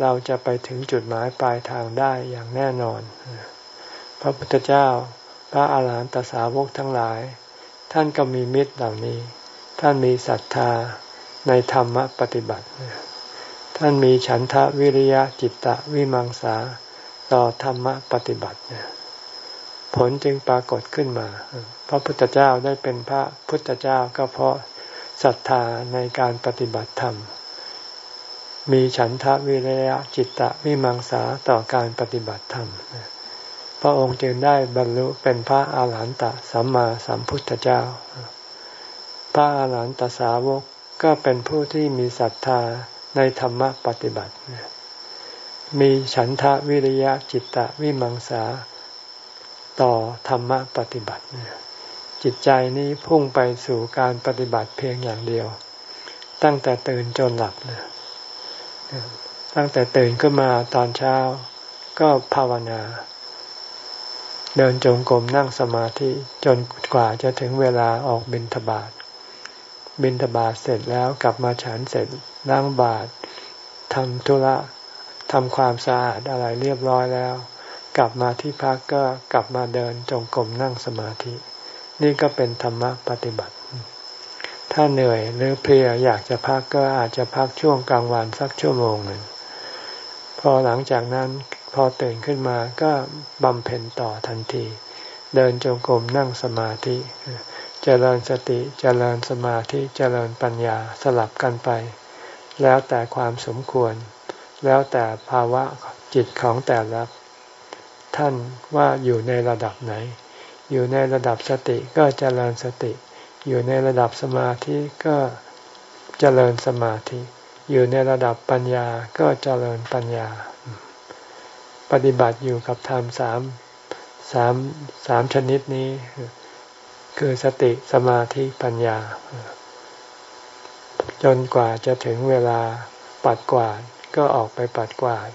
เราจะไปถึงจุดหมายปลายทางได้อย่างแน่นอน พระพุทธเจ้า พระอาหารหันตสาวกทั้งหลาย ท่านก็มีมิตรเหล่านี้ ท่านมีศรัทธาในธรรมปฏิบัติ ท่านมีฉันทะวิริยะจิตตะวิมังสาต่อธรรมปฏิบัติ ผลจึงปรากฏขึ้นมา พระพุทธเจ้าได้เป็นพระพุทธเจ้าก็เพราะศรัทธาในการปฏิบัติธรรม มีฉันทะวิริยะจิตตะวิมังสาต่อการปฏิบัติธรรม พระองค์จึงได้บรรลุเป็นพระอาหารหันตสัมมาสัมพุทธเจ้า พระอาหารหันตสาวกก็เป็นผู้ที่มีศรัทธาในธรรมปฏิบัติ มีฉันทะวิริยะจิตตะวิมังสาต่อธรรมปฏิบัติ จิตใจนี้พุ่งไปสู่การปฏิบัติเพียงอย่างเดียว ตั้งแต่ตื่นจนหลับนะ ตั้งแต่ตื่นขึ้นมาตอนเช้า ก็ภาวนา เดินจงกรมนั่งสมาธิจนกว่าจะถึงเวลาออกบิณฑบาตบิณฑบาตเสร็จแล้วกลับมาฉันเสร็จล้างบาตรทำธุระทำความสะอาดอะไรเรียบร้อยแล้ว กลับมาที่พักก็กลับมาเดินจงกรมนั่งสมาธิ นี่ก็เป็นธรรมะปฏิบัติ ถ้าเหนื่อยหรือเพลียอยากจะพักก็อาจจะพักช่วงกลางวันสักชั่วโมงหนึ่ง พอหลังจากนั้นพอตื่นขึ้นมาก็บำเพ็ญต่อทันที เดินจงกรมนั่งสมาธิ เจริญสติเจริญสมาธิเจริญปัญญาสลับกันไป แล้วแต่ความสมควร แล้วแต่ภาวะจิตของแต่ละท่านว่าอยู่ในระดับไหน อยู่ในระดับสติก็เจริญสติ อยู่ในระดับสมาธิก็เจริญสมาธิ อยู่ในระดับปัญญาก็เจริญปัญญา ปฏิบัติอยู่กับธรรมสามสามสามชนิดนี้ คือสติสมาธิปัญญา จนกว่าจะถึงเวลาปัดกวาดก็ออกไปปัดกวาด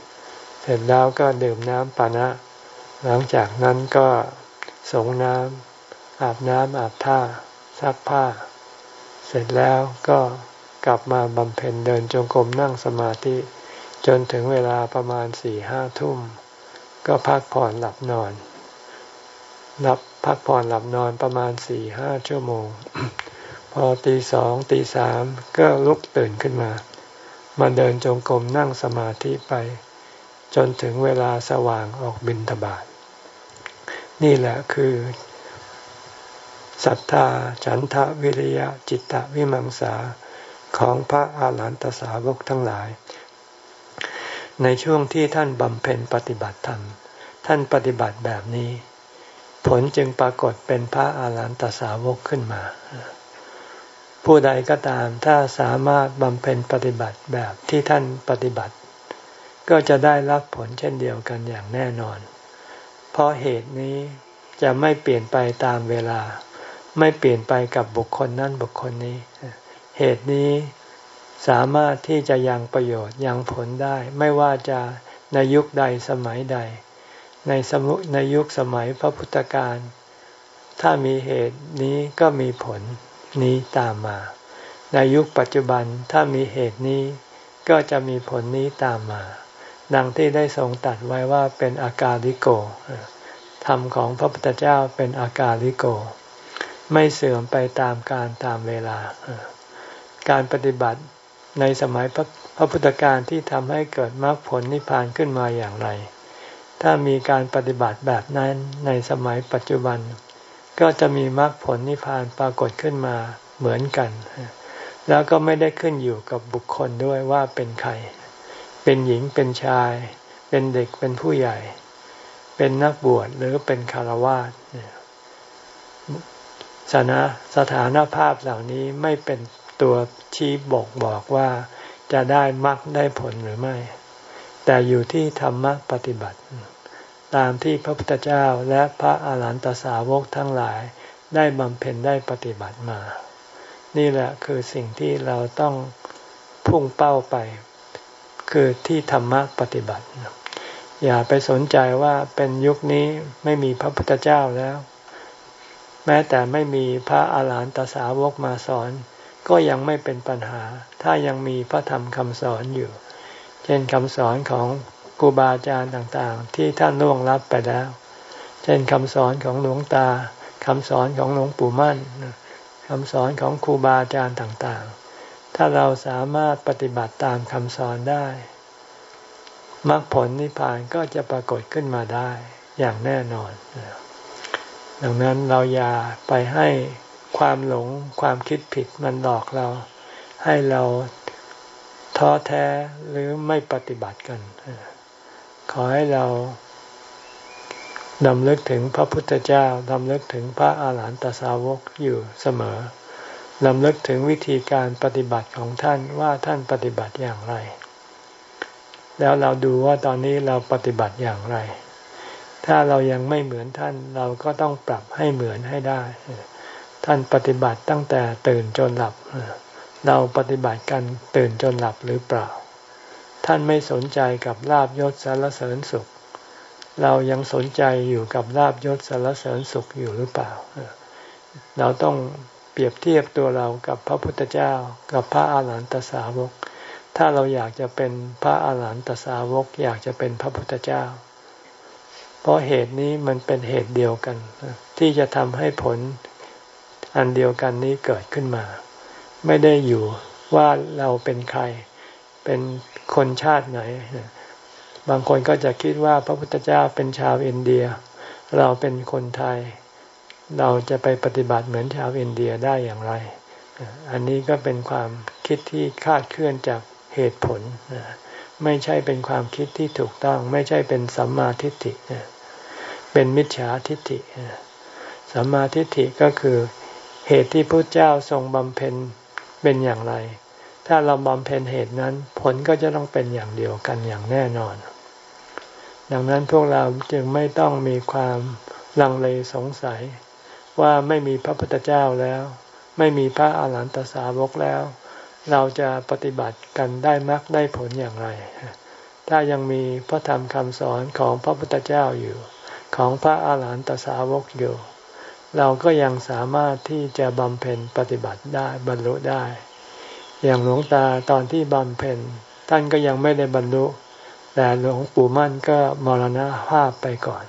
เสร็จแล้วก็ดื่มน้ำปานะ หลังจากนั้นก็สงน้ำอาบน้ำอาบท่า ซักผ้า เสร็จแล้วก็กลับมาบำเพ็ญเดินจงกรมนั่งสมาธิ จนถึงเวลาประมาณสี่ห้าทุ่ม ก็พักผ่อนหลับนอนหลับพักผ่อนหลับนอนประมาณสี่ห้าชั่วโมง พอตีสองตีสามก็ลุกตื่นขึ้นมา มาเดินจงกรมนั่งสมาธิไป จนถึงเวลาสว่างออกบินทบาทนี่แหละคือ ศรัทธา ฉันทะวิริยะ จิตตวิมังสาของพระอาหารหันตสาวกทั้งหลาย ในช่วงที่ท่านบำเพ็ญปฏิบัติธรรม ท่านปฏิบัติแบบนี้ ผลจึงปรากฏเป็นพระอาหารหันตสาวกขึ้นมา ผู้ใดก็ตามถ้าสามารถบำเพ็ญปฏิบัติแบบที่ท่านปฏิบัติ ก็จะได้รับผลเช่นเดียวกันอย่างแน่นอน เพราะเหตุนี้จะไม่เปลี่ยนไปตามเวลา ไม่เปลี่ยนไปกับบุคคลนั้นบุคคลนี้ เหตุนี้สามารถที่จะยังประโยชน์ยังผลได้ ไม่ว่าจะในยุคใดสมัยใด ในสมุในยุคสมัยพระพุทธการถ้ามีเหตุนี้ก็มีผลนี้ตามมา ในยุคปัจจุบันถ้ามีเหตุนี้ก็จะมีผลนี้ตามมา ดังที่ได้ทรงตัดไว้ว่าเป็นอากาลิโกธรรมของพระพุทธเจ้าเป็นอากาลิโก ไม่เสื่อมไปตามการตามเวลา การปฏิบัติในสมัยพระพระพุทธการที่ทำให้เกิดมรรคผลนิพพานขึ้นมาอย่างไร ถ้ามีการปฏิบัติแบบนั้นในสมัยปัจจุบัน ก็จะมีมรรคผลนิพพานปรากฏขึ้นมาเหมือนกัน แล้วก็ไม่ได้ขึ้นอยู่กับบุคคลด้วยว่าเป็นใคร เป็นหญิงเป็นชาย เป็นเด็กเป็นผู้ใหญ่ เป็นนักบวชหรือเป็นคารวาส สนะสถานภาพเหล่านี้ไม่เป็นตัวชี้บอกบอกว่าจะได้มรรคได้ผลหรือไม่ แต่อยู่ที่ธรรมะปฏิบัติ ตามที่พระพุทธเจ้าและพระอาหารหันตสาวกทั้งหลายได้บำเพ็ญได้ปฏิบัติมา นี่แหละคือสิ่งที่เราต้องพุ่งเป้าไป คือที่ธรรมะปฏิบัติ อย่าไปสนใจว่าเป็นยุคนี้ไม่มีพระพุทธเจ้าแล้ว แม้แต่ไม่มีพระอาหารหันตสาวกมาสอน ก็ยังไม่เป็นปัญหา ถ้ายังมีพระธรรมคำสอนอยู่ เช่นคำสอนของครูบาอาจารย์ต่างๆ ที่ท่านล่วงลับไปแล้ว เช่นคำสอนของหลวงตาคำสอนของหลวงปู่มั่นคำสอนของครูบาอาจารย์ต่างๆ ถ้าเราสามารถปฏิบัติตามคำสอนได้มรรคผลนิพพานก็จะปรากฏขึ้นมาได้อย่างแน่นอน ดังนั้นเราอย่าไปให้ความหลงความคิดผิดมันหลอกเรา ให้เราท้อแท้หรือไม่ปฏิบัติกัน ขอให้เราดำลึกถึงพระพุทธเจ้าดำลึกถึงพระอาหารหันตสาวกอยู่เสมอดำลึกถึงวิธีการปฏิบัติของท่านว่าท่านปฏิบัติอย่างไร แล้วเราดูว่าตอนนี้เราปฏิบัติอย่างไร ถ้าเรายังไม่เหมือนท่านเราก็ต้องปรับให้เหมือนให้ได้ ท่านปฏิบัติตั้งแต่ตื่นจนหลับ เราปฏิบัติกันตื่นจนหลับหรือเปล่า ท่านไม่สนใจกับลาบยศสารเสริญสุข เรายังสนใจอยู่กับลาบยศสารเสริญสุขอยู่หรือเปล่า เราต้องเปรียบเทียบตัวเรากับพระพุทธเจ้า กับพระอาหารหันตสาวก ถ้าเราอยากจะเป็นพระอาหารหันตสาวก อยากจะเป็นพระพุทธเจ้า เพราะเหตุนี้มันเป็นเหตุเดียวกัน ที่จะทำให้ผลอันเดียวกันนี้เกิดขึ้นมา ไม่ได้อยู่ว่าเราเป็นใคร เป็นคนชาติไหน บางคนก็จะคิดว่าพระพุทธเจ้าเป็นชาวอินเดีย เราเป็นคนไทย เราจะไปปฏิบัติเหมือนชาวอินเดียได้อย่างไร อันนี้ก็เป็นความคิดที่คาดเคลื่อนจากเหตุผล ไม่ใช่เป็นความคิดที่ถูกต้อง ไม่ใช่เป็นสัมมาทิฏฐิ เป็นมิจฉาทิฏฐิสัมมาทิฏฐิก็คือเหตุที่พระเจ้าทรงบำเพ็ญเป็นอย่างไร ถ้าเราบำเพ็ญเหตุนั้น ผลก็จะต้องเป็นอย่างเดียวกันอย่างแน่นอน ดังนั้นพวกเราจึงไม่ต้องมีความลังเลสงสัย ว่าไม่มีพระพุทธเจ้าแล้ว ไม่มีพระอาหารหันตสาวกแล้ว เราจะปฏิบัติกันได้มรรคได้ผลอย่างไร ถ้ายังมีพระธรรมคำสอนของพระพุทธเจ้าอยู่ ของพระอาหารหันตสาวกอยู่ เราก็ยังสามารถที่จะบำเพ็ญปฏิบัติได้บรรลุได้ อย่างหลวงตาตอนที่บำเพ็ญท่านก็ยังไม่ได้บรรลุ แต่หลวงปู่มั่นก็มรณภาพไปก่อน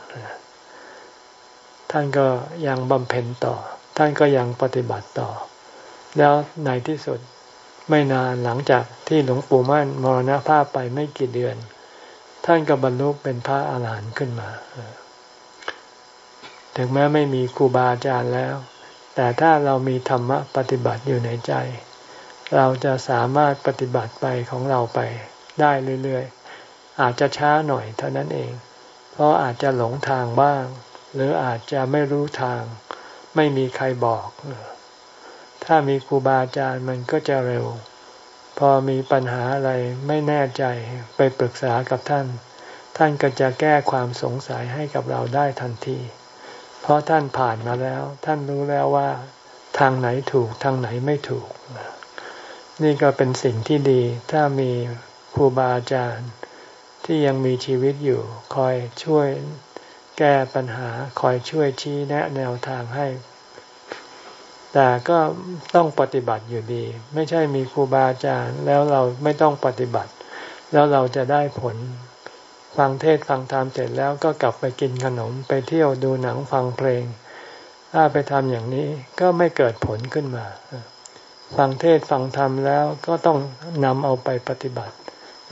ท่านก็ยังบำเพ็ญต่อ ท่านก็ยังปฏิบัติต่อ แล้วในที่สุดไม่นานหลังจากที่หลวงปู่มั่นมรณภาพไปไม่กี่เดือน ท่านก็บรรลุเป็นพระอาหารหันต์ขึ้นมา ถึงแม้ไม่มีครูบาอาจารย์แล้ว แต่ถ้าเรามีธรรมะปฏิบัติอยู่ในใจ เราจะสามารถปฏิบัติไปของเราไปได้เรื่อยๆ อาจจะช้าหน่อยเท่านั้นเอง เพราะอาจจะหลงทางบ้าง หรืออาจจะไม่รู้ทาง ไม่มีใครบอก ถ้ามีครูบาอาจารย์มันก็จะเร็ว พอมีปัญหาอะไรไม่แน่ใจไปปรึกษากับท่าน ท่านก็จะแก้ความสงสัยให้กับเราได้ทันที เพราะท่านผ่านมาแล้ว ท่านรู้แล้วว่า ทางไหนถูกทางไหนไม่ถูก นี่ก็เป็นสิ่งที่ดี ถ้ามีครูบาอาจารย์ที่ยังมีชีวิตอยู่ คอยช่วยแก้ปัญหา คอยช่วยชี้แนะแนวทางให้ แต่ก็ต้องปฏิบัติอยู่ดี ไม่ใช่มีครูบาอาจารย์แล้วเราไม่ต้องปฏิบัติ แล้วเราจะได้ผล ฟังเทศฟังธรรมเสร็จแล้วก็กลับไปกินขนมไปเที่ยวดูหนังฟังเพลง ถ้าไปทำอย่างนี้ก็ไม่เกิดผลขึ้นมา ฟังเทศฟังธรรมแล้วก็ต้องนำเอาไปปฏิบัติ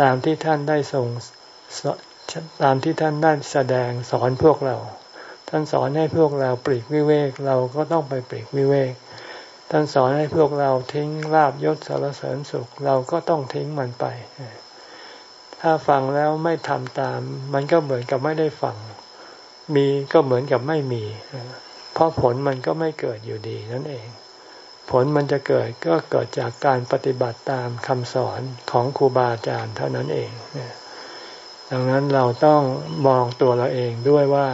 ตามที่ท่านได้ส่งตามที่ท่านได้แสดงสอนพวกเรา ท่านสอนให้พวกเราปลีกวิเวกเราก็ต้องไปปลีกวิเวก ท่านสอนให้พวกเราทิ้งลาบยศสารเสริญสุขเราก็ต้องทิ้งมันไป ถ้าฟังแล้วไม่ทำตาม มันก็เหมือนกับไม่ได้ฟัง มีก็เหมือนกับไม่มี เพราะผลมันก็ไม่เกิดอยู่ดีนั่นเอง ผลมันจะเกิดก็เกิดจากการปฏิบัติตามคำสอนของครูบาอาจารย์เท่านั้นเองดังนั้นเราต้องมองตัวเราเองด้วยว่า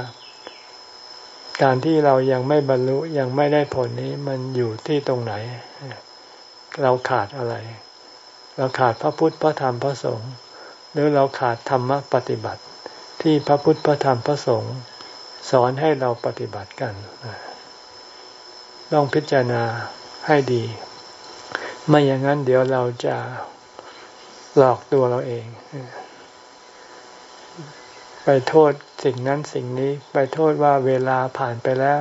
การที่เรายังไม่บรรลุยังไม่ได้ผลนี้มันอยู่ที่ตรงไหน เราขาดอะไร เราขาดพระพุทธพระธรรมพระสงฆ์ หรือเราขาดธรรมปฏิบัติที่พระพุทธพระธรรมพระสงฆ์สอนให้เราปฏิบัติกัน ต้องพิจารณาให้ดี ไม่อย่างนั้นเดี๋ยวเราจะหลอกตัวเราเอง ไปโทษสิ่งนั้นสิ่งนี้ ไปโทษว่าเวลาผ่านไปแล้ว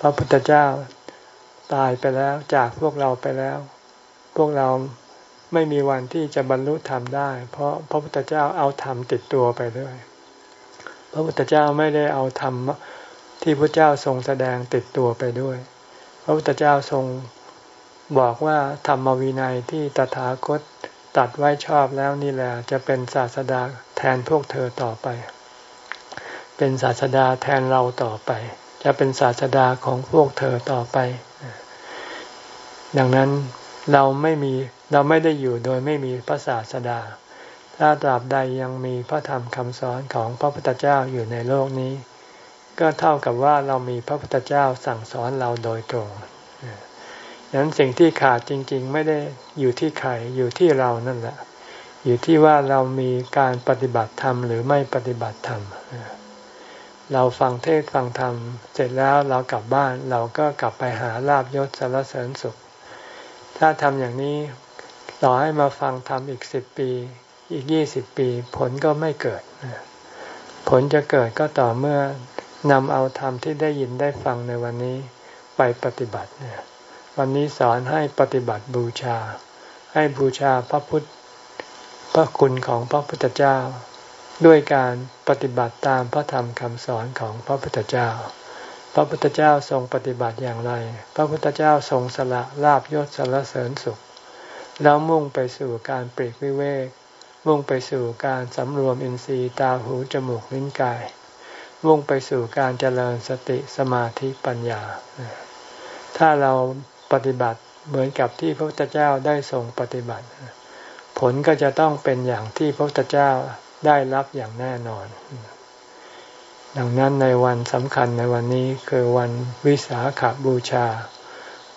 พระพุทธเจ้าตายไปแล้วจากพวกเราไปแล้ว พวกเรา ไม่มีวันที่จะบรรลุธรรมได้ เพราะพระพุทธเจ้าเอาธรรมติดตัวไปด้วยพระพุทธเจ้าไม่ได้เอาธรรมที่พระเจ้าทรงแสดงติดตัวไปด้วย พระพุทธเจ้าทรงบอกว่าธรรมวินัยที่ตถาคตตัดไว้ชอบแล้วนี่แหละจะเป็นศาสดาแทนพวกเธอต่อไป เป็นศาสดาแทนเราต่อไป จะเป็นศาสดาของพวกเธอต่อไป ดังนั้นเราไม่มี เราไม่ได้อยู่โดยไม่มีพระศาสดา ถ้าตราบใดยังมีพระธรรมคำสอนของพระพุทธเจ้าอยู่ในโลกนี้ ก็เท่ากับว่าเรามีพระพุทธเจ้าสั่งสอนเราโดยตรงฉะนั้นสิ่งที่ขาดจริง ๆ ไม่ได้อยู่ที่ใครอยู่ที่เรานั่นแหละ อยู่ที่ว่าเรามีการปฏิบัติธรรมหรือไม่ปฏิบัติธรรมเราฟังเทศฟังธรรม เสร็จแล้วเรากลับบ้านเราก็กลับไปหาลาบยศสารเสริญสุข ถ้าทำอย่างนี้ ต่อให้มาฟังธรรมอีกสิบปี อีกยี่สิบปี ผลก็ไม่เกิด ผลจะเกิดก็ต่อเมื่อนำเอาธรรมที่ได้ยินได้ฟังในวันนี้ไปปฏิบัติวันนี้สอนให้ปฏิบัติบูชา ให้บูชาพระพุทธพระคุณของพระพุทธเจ้า ด้วยการปฏิบัติตามพระธรรมคำสอนของพระพุทธเจ้า พระพุทธเจ้าทรงปฏิบัติอย่างไร พระพุทธเจ้าทรงสละลาบยศสารเสริญสุข แล้วมุ่งไปสู่การปรีกวิเวก มุ่งไปสู่การสำรวมอินทรีย์ตาหูจมูกลิ้นกาย มุ่งไปสู่การเจริญสติสมาธิปัญญา ถ้าเราปฏิบัติเหมือนกับที่พระพุทธเจ้าได้ทรงปฏิบัติ ผลก็จะต้องเป็นอย่างที่พระพุทธเจ้าได้รับอย่างแน่นอน ดังนั้นในวันสำคัญในวันนี้คือวันวิสาขบูชา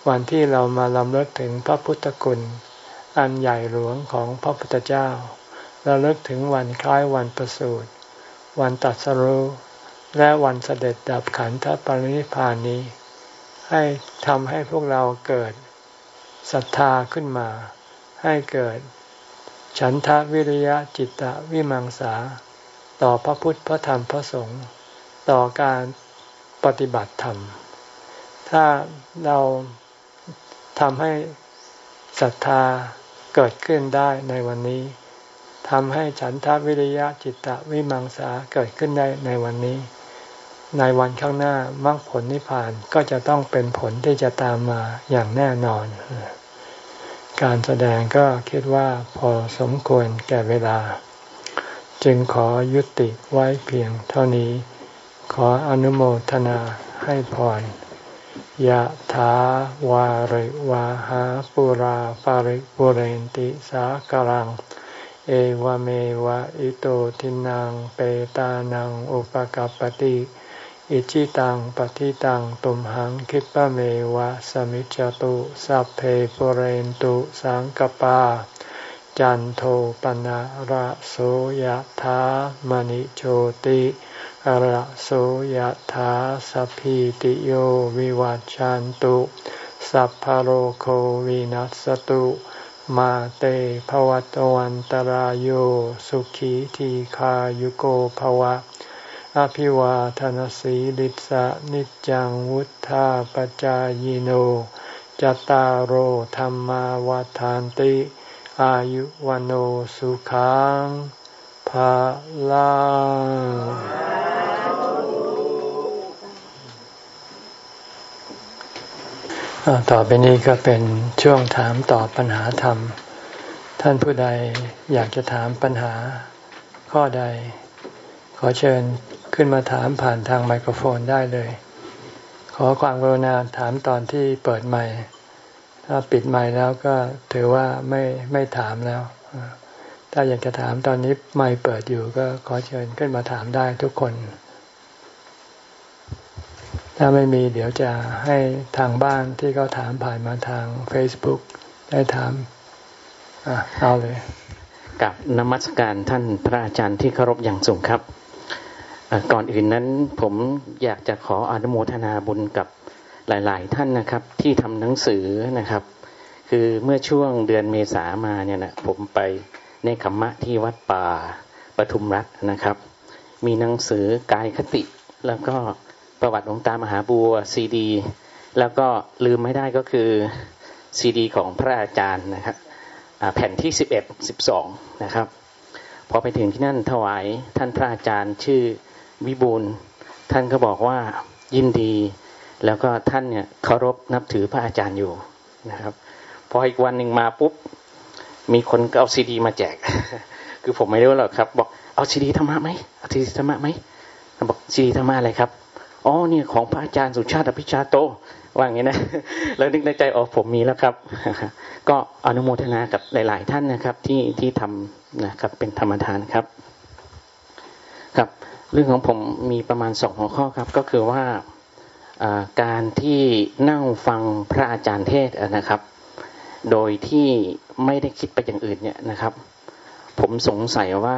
วันที่เรามาลำลึกถึงพระพุทธคุณ อันใหญ่หลวงของพระพุทธเจ้าระลึกถึงวันคล้ายวันประสูติวันตัดสรุและวันเสด็จดับขันธปรินิพานนี้ ให้ทำให้พวกเราเกิดศรัทธาขึ้นมา ให้เกิด ฉันทะวิริยะจิตตะวิมังสา ต่อพระพุทธพระธรรมพระสงฆ์ต่อการปฏิบัติธรรม ถ้าเราทำให้ศรัทธา เกิดขึ้นได้ในวันนี้ทำให้ฉันทะวิริยะจิตตะวิมังสาเกิดขึ้นได้ในวันนี้ ในวันข้างหน้ามรรคผลนิพพานก็จะต้องเป็นผลที่จะตามมาอย่างแน่นอน การแสดงก็คิดว่าพอสมควรแก่เวลา จึงขอยุติไว้เพียงเท่านี้ ขออนุโมทนาให้พร ยะถาวาริวาหาปุราปาริปุเรนติสากลัง เอวเมวะอิโตทินังเปตานังอุปกัรปติอิชิตังปฏิตังตุมหังคิปะเมวะสมิจจตุสัพเพปุเรนตุสังกปา จันโทปนะระโสยธามณิโชติ ระโสยธาสัพพิติโยวิวัจจันตุสัพพโรโควินัสตุมาเตภวตวันตารโยสุขีทีขายุโกภวะ อภิวาทนสีลิสะนิจังวุธาปจายโนจตารโหธรรมาวาทานติ อายุวันโอสุขัง ภาลังต่อไปนี้ก็เป็นช่วงถามตอบปัญหาธรรม ท่านผู้ใดอยากจะถามปัญหาข้อใด ขอเชิญขึ้นมาถามผ่านทางไมโครโฟนได้เลย ขอความกรุณาถามตอนที่เปิดไมค์ถ้าปิดไมค์แล้วก็ถือว่าไม่ไม่ถามแล้ว ถ้าอยากจะถามตอนนี้ไมค์เปิดอยู่ก็ขอเชิญขึ้นมาถามได้ทุกคน ถ้าไม่มีเดี๋ยวจะให้ทางบ้านที่เขาถามผ่านมาทาง Facebook ได้ถามอะเอาเลยกับนมัสการท่านพระอาจารย์ที่เคารพอย่างสูงครับ ก่อนอื่นนั้นผมอยากจะขออนุโมทนาบุญกับหลาย ๆ ท่านนะครับ ที่ทำหนังสือนะครับ คือเมื่อช่วงเดือนเมษามาเนี่ยนะผมไป ในคัมมะที่วัดป่าปทุมรัฐนะครับ มีหนังสือกายคติ แล้วก็ประวัติหลวงตามหาบัวซีดี แล้วก็ลืมไม่ได้ก็คือซีดี ของพระอาจารย์นะครับแผ่นที่สิบเอ็ดสิบสองนะครับพอไปถึงที่นั่นถวายท่านพระอาจารย์ชื่อวิบูลท่านก็บอกว่ายินดี แล้วก็ท่านเนี่ยเคารพนับถือพระอาจารย์อยู่นะครับ พออีกวันหนึ่งมาปุ๊บ มีคนก็เอาซีดี มาแจก คือผมไม่รู้หรอกครับ บอกเอาซีดีธรรมะไหมเอาซีดีธรรมะไหมบอกซีดีธรรมะอะไรครับอ๋อเนี่ยของพระอาจารย์สุชาติอภิชาโตว่าอย่างนี้นะ แล้วนึกในใจอ๋อผมมีแล้วครับ ก็อนุโมทนากับหลาย ๆ ท่านนะครับ ที่ที่ทำนะครับ เป็นธรรมทานครับ ครับ เรื่องของผมมีประมาณสองหัวข้อครับ ก็คือว่าการที่นั่งฟังพระอาจารย์เทศนะครับ โดยที่ ไม่ได้คิดไปอย่างอื่นเนี่ยนะครับ ผมสงสัยว่า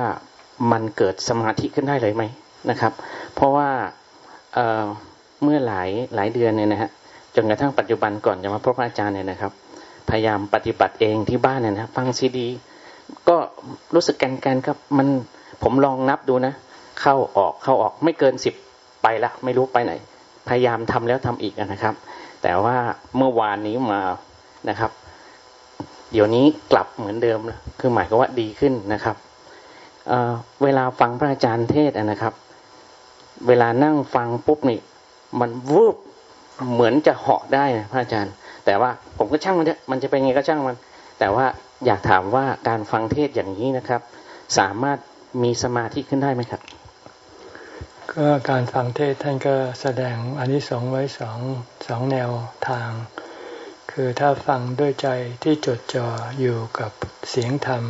มันเกิดสมาธิขึ้นได้เลยไหมนะครับ เพราะว่าเมื่อหลายหลายเดือนเนี่ยนะฮะจนกระทั่งปัจจุบันก่อนจะมาพบอาจารย์เนี่ยนะครับ พยายามปฏิบัติเองที่บ้านเนี่ยนะฟังซีดี ก็รู้สึกกันกันครับมันผมลองนับดูนะ เข้าออกเข้าออกไม่เกินสิบไปละไม่รู้ไปไหน พยายามทำแล้วทำอีกนะครับ แต่ว่าเมื่อวานนี้มานะครับ เดี๋ยวนี้กลับเหมือนเดิม คือหมายก็ว่าดีขึ้นนะครับเเวลาฟังพระอาจารย์เทศนะครับ เวลานั่งฟังปุ๊บนี่มันวูบเหมือนจะเหาะได้นะพระอาจารย์ แต่ว่าผมก็ช่างมันเถอะมันจะเป็นไงก็ช่างมัน แต่ว่าอยากถามว่าการฟังเทศอย่างนี้นะครับ สามารถมีสมาธิขึ้นได้ไหมครับ ก็การฟังเทศท่านก็แสดงอันนี้สองไว้สองสองแนวทาง คือถ้าฟังด้วยใจที่จดจ่ออยู่กับเสียงธรรม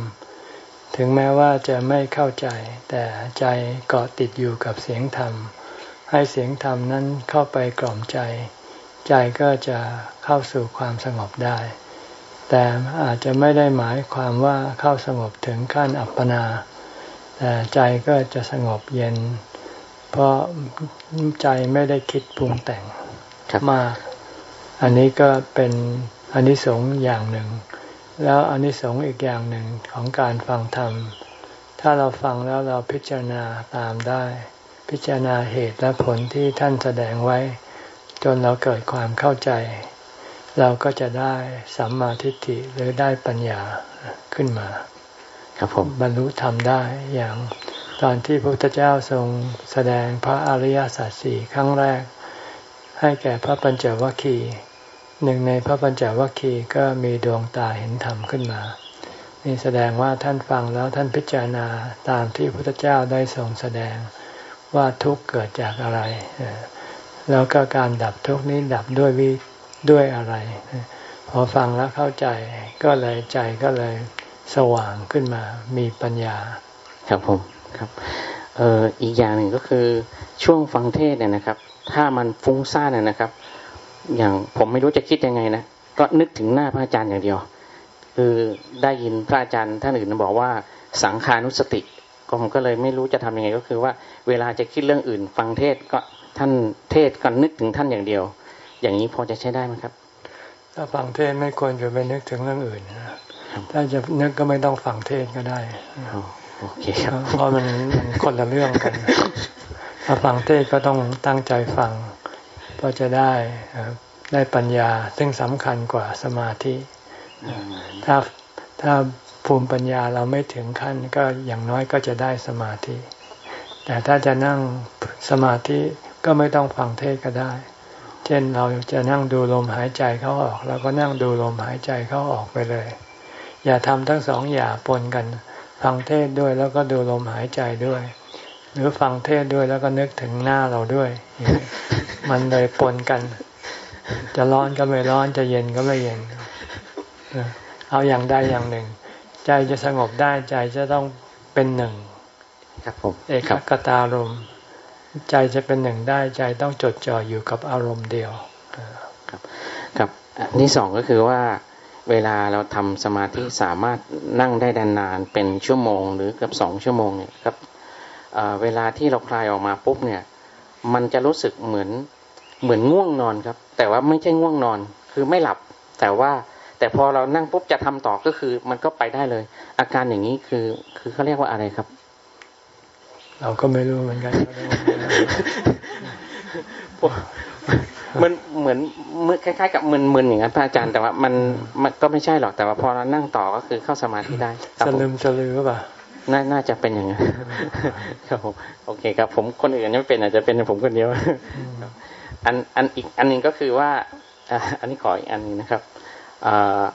ถึงแม้ว่าจะไม่เข้าใจ แต่ใจเกาะติดอยู่กับเสียงธรรม ให้เสียงธรรมนั้นเข้าไปกล่อมใจ ใจก็จะเข้าสู่ความสงบได้ แต่อาจจะไม่ได้หมายความว่าเข้าสงบถึงขั้นอัปปนา แต่ใจก็จะสงบเย็น เพราะใจไม่ได้คิดปรุงแต่งมาก อันนี้ก็เป็นอนิสงส์อย่างหนึ่ง แล้วอนิสงส์อีกอย่างหนึ่งของการฟังธรรม ถ้าเราฟังแล้วเราพิจารณาตามได้ พิจารณาเหตุและผลที่ท่านแสดงไว้ จนเราเกิดความเข้าใจ เราก็จะได้สัมมาทิฏฐิหรือได้ปัญญาขึ้นมา ครับผมบรรลุธรรมได้อย่างตอนที่พระพุทธเจ้าทรงแสดงพระอริยสัจสี่ครั้งแรก ให้แก่พระปัญจวัคคีย์ หนึ่งในพระปัญจวัคคีย์ก็มีดวงตาเห็นธรรมขึ้นมา นี่แสดงว่าท่านฟังแล้วท่านพิจารณาตามที่พระพุทธเจ้าได้ทรงแสดงว่าทุกข์เกิดจากอะไร แล้วก็การดับทุกข์นี้ดับด้วยวิด้วยอะไร พอฟังแล้วเข้าใจก็เลยใจก็เลยสว่างขึ้นมา มีปัญญา ครับผมครับเอ่ออีกอย่างหนึ่งก็คือช่วงฟังเทศเนี่ยนะครับ ถ้ามันฟุ้งซ่านนะครับ อย่างผมไม่รู้จะคิดยังไงนะก็นึกถึงหน้าพระอาจารย์อย่างเดียว คือได้ยินพระอาจารย์ท่านอื่นบอกว่าสังขานุสติผมก็เลยไม่รู้จะทํำยังไงก็คือว่าเวลาจะคิดเรื่องอื่น ฟังเทศก็ท่านเทศก็นึกถึงท่านอย่างเดียว อย่างนี้พอจะใช้ได้ไหมครับ ถ้าฟังเทศไม่ควรจะไปนึกถึงเรื่องอื่นถ้าจะนึกก็ไม่ต้องฟังเทศก็ได้โอเคครับเพราะมันมันคนละเรื่องกันถ้าฟังเทศก็ต้องตั้งใจฟัง ก็จะได้ได้ปัญญาซึ่งสำคัญกว่าสมาธิ ถ้าถ้าภูมิปัญญาเราไม่ถึงขั้นก็อย่างน้อยก็จะได้สมาธิ แต่ถ้าจะนั่งสมาธิก็ไม่ต้องฟังเทศก็ได้ เช่นเราจะนั่งดูลมหายใจเข้าออกเราก็นั่งดูลมหายใจเข้าออกไปเลย อย่าทำทั้งสองอย่าปนกัน ฟังเทศด้วยแล้วก็ดูลมหายใจด้วย หรือฟังเทศด้วยแล้วก็นึกถึงหน้าเราด้วย มันเลยปนกัน จะร้อนก็ไม่ร้อนจะเย็นก็ไม่เย็น เอาอย่างใดอย่างหนึ่ง ใจจะสงบได้ใจจะต้องเป็นหนึ่งครับผมเอกกตารมใจจะเป็นหนึ่งได้ใจต้องจดจ่ออยู่กับอารมณ์เดียวครับครับนี่สองก็คือว่าเวลาเราทำสมาธิสามารถนั่งได้นานๆเป็นชั่วโมงหรือเกือบสองชั่วโมงเนี่ยครับ เวลาที่เราคลายออกมาปุ๊บเนี่ย มันจะรู้สึกเหมือนเหมือนง่วงนอนครับ แต่ว่าไม่ใช่ง่วงนอน คือไม่หลับ แต่ว่าแต่พอเรานั่งปุ๊บจะทำต่อก็คือ มันก็ไปได้เลย อาการอย่างนี้คือ คือเขาเรียกว่าอะไรครับ เราก็ไม่รู้เหมือนกันมันเหมือนมือคล้ายๆ กับมึนๆอย่างนั้นพระอาจารย์แต่ว่ามันมันก็ไม่ใช่หรอกแต่ว่าพอเรานั่งต่อก็คือเข้าสมาธิได้สลืมสลือป่ะ น่าน่าจะเป็นอย่างนั้นครับผมโอเคครับ ผมคนอื่นยังไม่เป็นอาจจะเป็นผมคนเดียวอันอันอีกอันหนึ่งก็คือว่าอันนี้ขออีกอันนึงนะครับ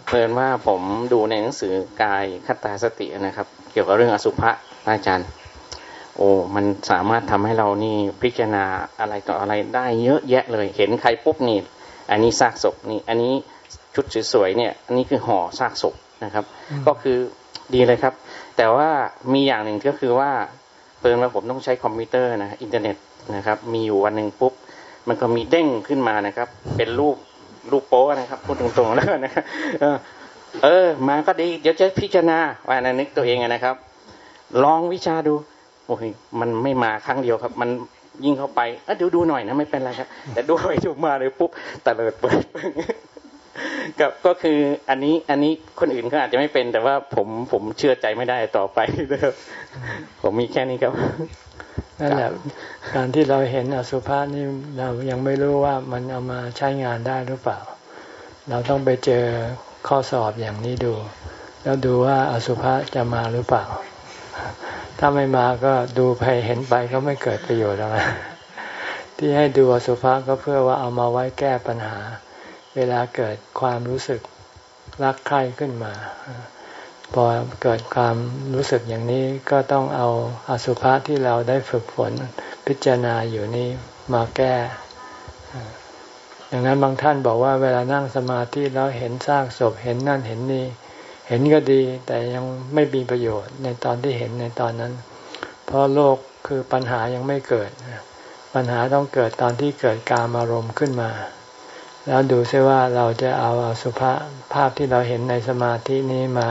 เพลินว่าผมดูในหนังสือกายคัตตาสตินะครับ เกี่ยวกับเรื่องอสุภะอาจารย์ โอ้มันสามารถทำให้เรานี่พิจารณาอะไรต่ออะไรได้เยอะแยะเลย เห็นใครปุ๊บนี่ อันนี้ซากศพนี่ อันนี้ชุดสวยๆเนี่ย อันนี้คือห่อซากศพนะครับ ก็คือดีเลยครับ แต่ว่ามีอย่างหนึ่งก็คือว่าเพิ่นว่าผมต้องใช้คอมพิวเตอร์นะอินเทอร์เน็ตนะครับ มีอยู่วันหนึ่งปุ๊บ มันก็มีเด้งขึ้นมานะครับ เป็นรูปรูปโป้นะครับพูดตรงๆแล้วนะครับเออ มาก็ดีเดี๋ยวจะพิจารณาว่านะนึกตัวเองนะครับ ลองวิชาดูโอ้ยมันไม่มาครั้งเดียวครับ มันยิ่งเข้าไปเออดูดูหน่อยนะไม่เป็นไรครับ แต่ดูไปดูมาเลยปุ๊บตะเลิดเปิด กับก็คืออันนี้อันนี้คนอื่นก็อาจจะไม่เป็น แต่ว่าผมผมเชื่อใจไม่ได้ต่อไปนะครับผมมีแค่นี้ครับนั่นแหละการที่เราเห็นอสุภะนี่เรายังไม่รู้ว่ามันเอามาใช้งานได้หรือเปล่า เราต้องไปเจอข้อสอบอย่างนี้ดู แล้วดูว่าอสุภะจะมาหรือเปล่า ถ้าไม่มาก็ดูไปเห็นไปก็ไม่เกิดประโยชน์อะไรที่ให้ดูอสุภะก็เพื่อว่าเอามาไว้แก้ปัญหา เวลาเกิดความรู้สึกรักใคร่ขึ้นมา พอเกิดความรู้สึกอย่างนี้ก็ต้องเอาอสุภะที่เราได้ฝึกฝนพิจารณาอยู่นี้มาแก้อย่างนั้นบางท่านบอกว่าเวลานั่งสมาธิแล้วเห็นซากศพเห็นนั่นเห็นนี่ เห็นก็ดี แต่ยังไม่มีประโยชน์ในตอนที่เห็นในตอนนั้น เพราะโลกคือปัญหายังไม่เกิด ปัญหาต้องเกิดตอนที่เกิดการอารมณ์ขึ้นมา แล้วดูซิว่าเราจะเอาเอาสุภาพภาพที่เราเห็นในสมาธินี้มา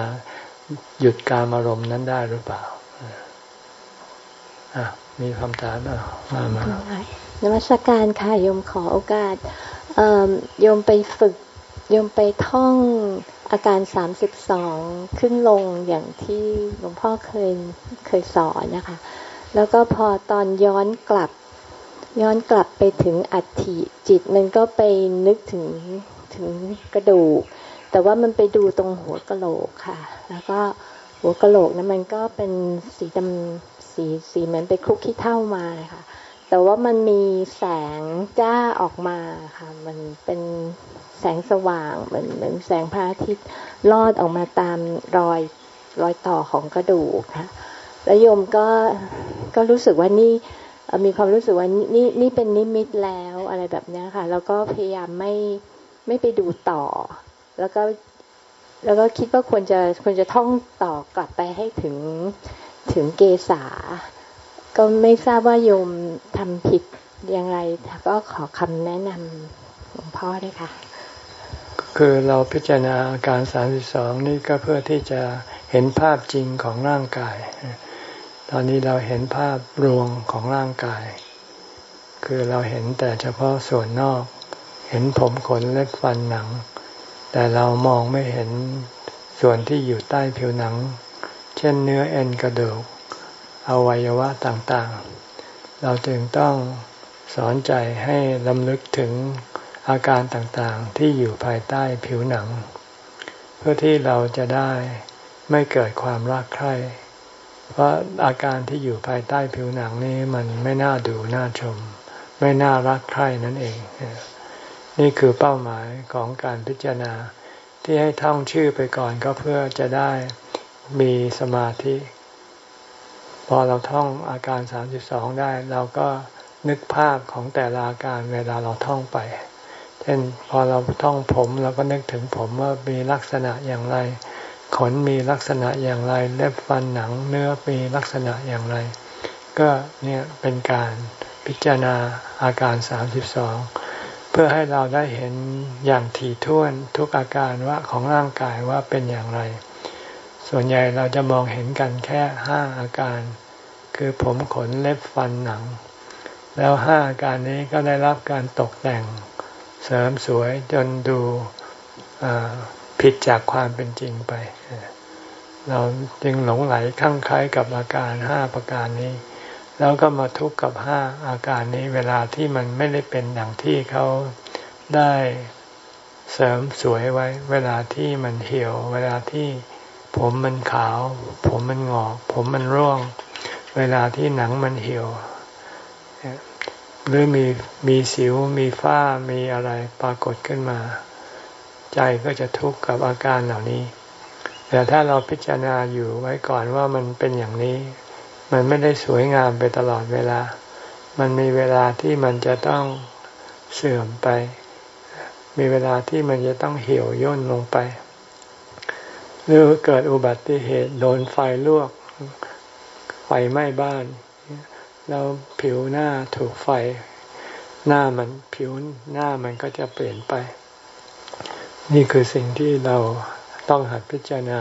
หยุดการอารมณ์นั้นได้หรือเปล่าอะมีคำถามอะมามานวัตการค่ะโยมขอโอกาสโยมไปฝึกโยมไปท่องอาการสามสิบสองขึ้นลงอย่างที่หลวงพ่อเคยเคยสอนนะคะ แล้วก็พอตอนย้อนกลับ ย้อนกลับไปถึงอัฐิจิตมันก็ไปนึกถึงถึงกระดูก แต่ว่ามันไปดูตรงหัวกะโหลกค่ะ แล้วก็หัวกะโหลกนั้นมันก็เป็นสีดำสีสีเหมือนไปคลุกขี้เท่ามาค่ะ แต่ว่ามันมีแสงจ้าออกมาค่ะ มันเป็นแสงสว่างเหมือนเหมือนแสงพระอาทิตย์ลอดออกมาตามรอยรอยต่อของกระดูกค่ะแล้วโยมก็ก็รู้สึกว่านี่ มีความรู้สึกว่านี่นี่เป็นนิมิตแล้วอะไรแบบนี้ค่ะ แล้วก็พยายามไม่ไม่ไปดูต่อ แล้วก็แล้วก็คิดว่าควรจะควรจะท่องต่อกลับไปให้ถึงถึงเกษา ก็ไม่ทราบว่าโยมทำผิดอย่างไรก็ขอคำแนะนำหลวงพ่อด้วยค่ะ คือเราพิจารณาอาการสามสิบสองนี่ก็เพื่อที่จะเห็นภาพจริงของร่างกาย ตอนนี้เราเห็นภาพรวงของร่างกาย คือเราเห็นแต่เฉพาะส่วนนอก เห็นผมขนเล็บฟันหนัง แต่เรามองไม่เห็นส่วนที่อยู่ใต้ผิวหนัง เช่นเนื้อเอ็นกระดูกอวัยวะต่างๆ เราจึงต้องสอนใจให้ลำลึกถึงอาการต่างๆ ที่อยู่ภายใต้ผิวหนัง เพื่อที่เราจะได้ไม่เกิดความรักใคร่ เพราะอาการที่อยู่ภายใต้ผิวหนังนี้มันไม่น่าดูน่าชม ไม่น่ารักใคร่นั่นเอง นี่คือเป้าหมายของการพิจารณาที่ให้ท่องชื่อไปก่อนก็เพื่อจะได้มีสมาธิ พอเราท่องอาการสามสิบสองได้ เราก็นึกภาพของแต่ละอาการเวลาเราท่องไป เช่นพอเราท่องผมเราก็นึกถึงผมว่ามีลักษณะอย่างไร ขนมีลักษณะอย่างไรเล็บฟันหนังเนื้อมีลักษณะอย่างไร ก็เนี่ยเป็นการพิจารณาอาการสามสิบสองเพื่อให้เราได้เห็นอย่างถี่ถ้วนทุกอาการว่าของร่างกายว่าเป็นอย่างไร ส่วนใหญ่เราจะมองเห็นกันแค่ห้าอาการ คือผมขนเล็บฟันหนัง แล้วห้าอาการนี้ก็ได้รับการตกแต่งเสริมสวยจนดู ผิดจากความเป็นจริงไป เราจึงหลงไหลข้างคล้ายกับอาการห้าประการนี้ แล้วก็มาทุกข์กับห้าอาการนี้เวลาที่มันไม่ได้เป็นอย่างที่เขาได้เสริมสวยไว้ เวลาที่มันเหี่ยว เวลาที่ผมมันขาว ผมมันงอก ผมมันร่วง เวลาที่หนังมันเหี่ยวหรือมีมีสิวมีฝ้ามีอะไรปรากฏขึ้นมา ใจก็จะทุกข์กับอาการเหล่านี้ แต่ถ้าเราพิจารณาอยู่ไว้ก่อนว่ามันเป็นอย่างนี้ มันไม่ได้สวยงามไปตลอดเวลา มันมีเวลาที่มันจะต้องเสื่อมไป มีเวลาที่มันจะต้องเหี่ยวย่นลงไป หรือเกิดอุบัติเหตุโดนไฟลวก ไฟไหม้บ้าน แล้วผิวหน้าถูกไฟ หน้ามันผิวหน้ามันก็จะเปลี่ยนไป นี่คือสิ่งที่เราต้องหัดพิจารณา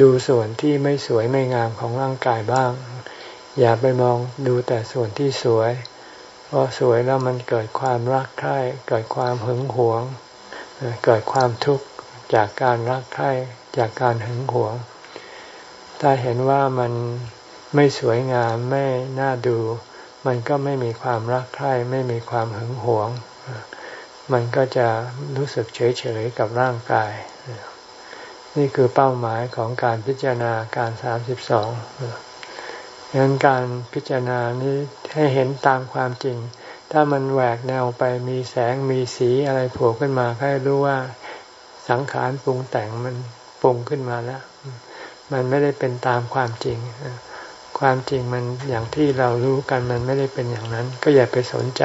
ดูส่วนที่ไม่สวยไม่งามของร่างกายบ้าง อย่าไปมองดูแต่ส่วนที่สวย เพราะสวยแล้วมันเกิดความรักใคร่เกิดความหึงหวง เกิดความทุกข์จากการรักใคร่จากการหึงหวง ถ้าเห็นว่ามันไม่สวยงามไม่น่าดู มันก็ไม่มีความรักใคร่ไม่มีความหึงหวง มันก็จะรู้สึกเฉยๆกับร่างกาย นี่คือเป้าหมายของการพิจารณาการสามสิบสองงั้นการพิจารณานี้ให้เห็นตามความจริง ถ้ามันแหวกแนวไปมีแสงมีสีอะไรโผล่ขึ้นมาให้รู้ว่าสังขารปรุงแต่งมันปรุงขึ้นมาแล้ว มันไม่ได้เป็นตามความจริง ความจริงมันอย่างที่เรารู้กันมันไม่ได้เป็นอย่างนั้น ก็อย่าไปสนใจ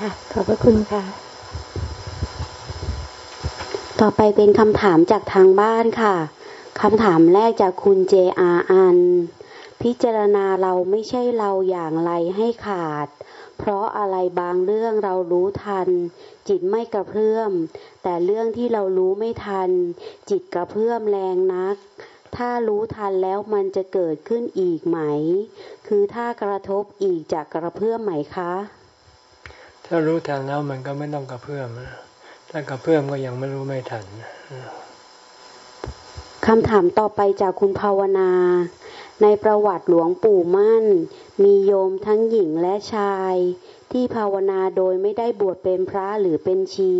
ค่ะ ขอบพระคุณค่ะ ต่อไปเป็นคำถามจากทางบ้านค่ะคำถามแรกจากคุณเจอาอัน พิจารณาเราไม่ใช่เราอย่างไรให้ขาด เพราะอะไรบางเรื่องเรารู้ทัน จิตไม่กระเพื่อม แต่เรื่องที่เรารู้ไม่ทัน จิตกระเพื่อมแรงนัก ถ้ารู้ทันแล้วมันจะเกิดขึ้นอีกไหม คือถ้ากระทบอีกจะกระเพื่อมไหมคะ ถ้ารู้ทันแล้วมันก็ไม่ต้องกระเพื่อมถ้ากระเพื่อมก็ยังไม่รู้ไม่ทันคำถามต่อไปจากคุณภาวนา ในประวัติหลวงปู่มั่น มีโยมทั้งหญิงและชาย ที่ภาวนาโดยไม่ได้บวชเป็นพระหรือเป็นชี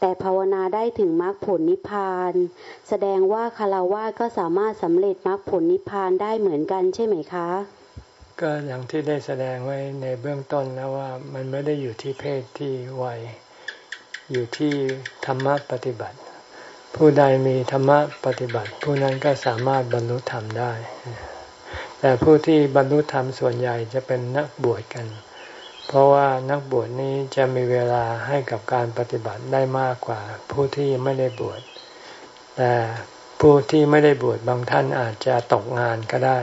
แต่ภาวนาได้ถึงมรรคผลนิพพาน แสดงว่าคารวะก็สามารถสำเร็จมรรคผลนิพพานได้เหมือนกันใช่ไหมคะ ก็อย่างที่ได้แสดงไว้ในเบื้องต้นแล้วว่ามันไม่ได้อยู่ที่เพศที่วัย อยู่ที่ธรรมะปฏิบัติ ผู้ใดมีธรรมะปฏิบัติ ผู้นั้นก็สามารถบรรลุธรรมได้ แต่ผู้ที่บรรลุธรรมส่วนใหญ่จะเป็นนักบวชกัน เพราะว่านักบวชนี้จะมีเวลาให้กับการปฏิบัติได้มากกว่า ผู้ที่ไม่ได้บวช แต่ผู้ที่ไม่ได้บวชบางท่านอาจจะตกงานก็ได้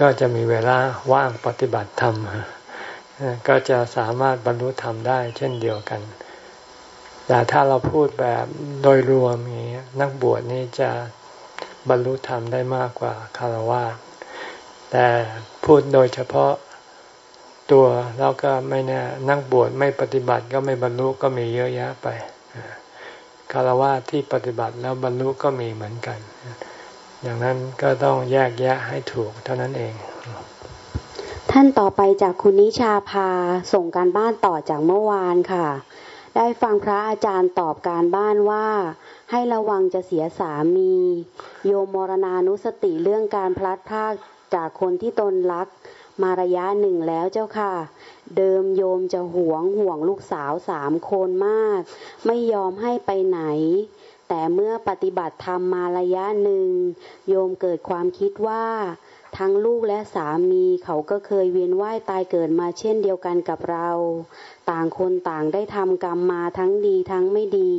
ก็จะมีเวลาว่างปฏิบัติธรรม ก็จะสามารถบรรลุธรรมได้เช่นเดียวกัน แต่ถ้าเราพูดแบบโดยรวมอย่างนี้นักบวชนี่จะบรรลุธรรมได้มากกว่าคารวะแต่พูดโดยเฉพาะตัวแล้วก็ไม่แน่นักบวชไม่ปฏิบัติก็ไม่บรรลุก็มีเยอะแยะไปคารวะที่ปฏิบัติแล้วบรรลุก็มีเหมือนกัน อย่างนั้นก็ต้องแยกแยะให้ถูกเท่านั้นเอง ท่านต่อไปจากคุณนิชาพาส่งการบ้านต่อจากเมื่อวานค่ะ ได้ฟังพระอาจารย์ตอบการบ้านว่า ให้ระวังจะเสียสามี โยมมรณานุสติเรื่องการพลัดพรากจากคนที่ตนรักมาระยะหนึ่งแล้วเจ้าค่ะ เดิมโยมจะหวงห่วงลูกสาวสามคนมาก ไม่ยอมให้ไปไหน แต่เมื่อปฏิบัติธรรมมาระยะหนึ่ง โยมเกิดความคิดว่า ทั้งลูกและสามีเขาก็เคยเวียนว่ายตายเกิดมาเช่นเดียวกันกับเรา ต่างคนต่างได้ทำกรรมมาทั้งดีทั้งไม่ดี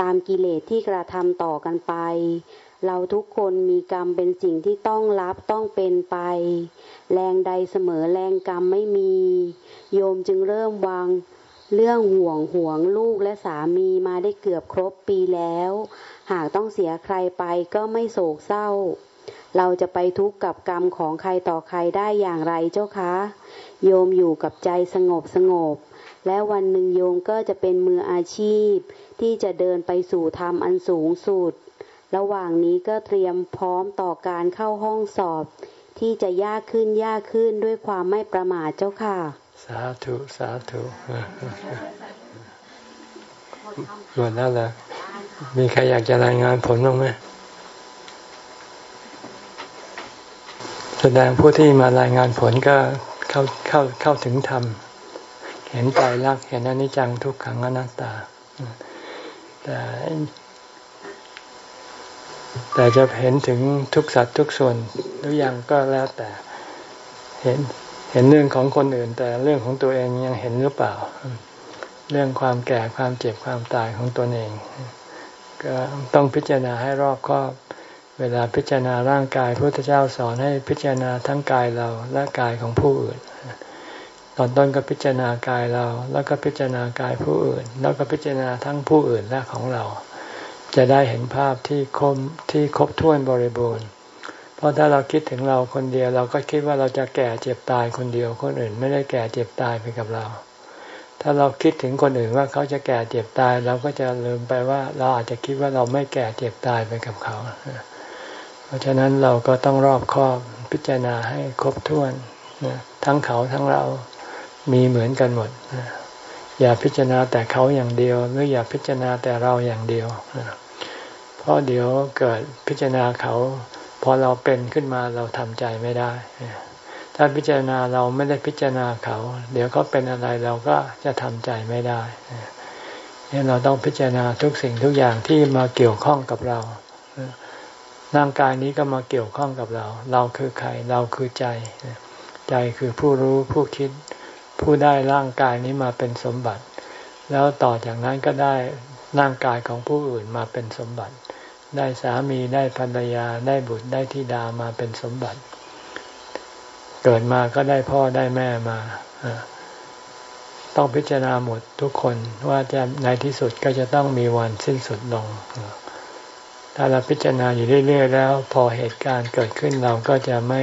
ตามกิเลสที่กระทำต่อกันไป เราทุกคนมีกรรมเป็นสิ่งที่ต้องรับต้องเป็นไป แรงใดเสมอแรงกรรมไม่มี โยมจึงเริ่มวาง เรื่องห่วงห่วงลูกและสามีมาได้เกือบครบปีแล้ว หากต้องเสียใครไปก็ไม่โศกเศร้า เราจะไปทุกข์กับกรรมของใครต่อใครได้อย่างไรเจ้าคะ โยมอยู่กับใจสงบสงบ และวันหนึ่งโยมก็จะเป็นมืออาชีพ ที่จะเดินไปสู่ธรรมอันสูงสุด ระหว่างนี้ก็เตรียมพร้อมต่อการเข้าห้องสอบ ที่จะยากขึ้นยากขึ้นด้วยความไม่ประมาทเจ้าค่ะ สาธุสาธุหมดแล้วเหรอมีใครอยากจะรายงานผลบ้างไหมแสดงผู้ที่มารายงานผลก็เข้าเข้าเข้าถึงธรรม เห็นใจรักเห็นอนิจจังทุกขังอนัตตา แต่แต่จะเห็นถึงทุกสัตว์ทุกส่วนหรือยังก็แล้วแต่เห็น เห็นเรื่องของคนอื่น แต่เรื่องของตัวเองยังเห็นหรือเปล่า เรื่องความแก่ความเจ็บความตายของตนเอง ก็ต้องพิจารณาให้รอบคอบเวลาพิจารณาร่างกายพระพุทธเจ้าสอนให้พิจารณาทั้งกายเราและกายของผู้อื่น ตอนต้นก็พิจารณากายเรา แล้วก็พิจารณากายผู้อื่น แล้วก็พิจารณาทั้งผู้อื่นและของเรา จะได้เห็นภาพที่คมที่ครบถ้วนบริบูรณ์ เพราะถ้าเราคิดถึงเราคนเดียว เราก็คิดว่าเราจะแก่เจ็บตายคนเดียวคนอื่น ไม่ได้แก่เจ็บตายไปกับเรา ถ้าเราคิดถึงคนอื่นว่าเขาจะแก่เจ็บตาย เราก็จะลืมไปว่าเราอาจจะคิดว่าเราไม่แก่เจ็บตายไปกับเขา เพราะฉะนั้นเราก็ต้องรอบคอบพิจารณาให้ครบถ้วนทั้งเขาทั้งเรามีเหมือนกันหมด อย่าพิจารณาแต่เขาอย่างเดียว หรืออย่าพิจารณาแต่เราอย่างเดียวเพราะเดี๋ยวเกิดพิจารณาเขา พอเราเป็นขึ้นมาเราทำใจไม่ได้ ถ้าพิจารณาเราไม่ได้พิจารณาเขา เดี๋ยวเขาเป็นอะไรเราก็จะทำใจไม่ได้เนี่ยเราต้องพิจารณาทุกสิ่งทุกอย่างที่มาเกี่ยวข้องกับเราร่างกายนี้ก็มาเกี่ยวข้องกับเรา เราคือใคร เราคือใจ ใจคือผู้รู้ผู้คิด ผู้ได้ร่างกายนี้มาเป็นสมบัติ แล้วต่อจากนั้นก็ได้ร่างกายของผู้อื่นมาเป็นสมบัติ ได้สามีได้ภรรยาได้บุตรได้ธิดามาเป็นสมบัติ เกิดมาก็ได้พ่อได้แม่มาต้องพิจารณาหมดทุกคนว่าจะในที่สุดก็จะต้องมีวันสิ้นสุดลง ถ้าเราพิจารณาอยู่เรื่อย ๆ แล้ว พอเหตุการณ์เกิดขึ้นเราก็จะไม่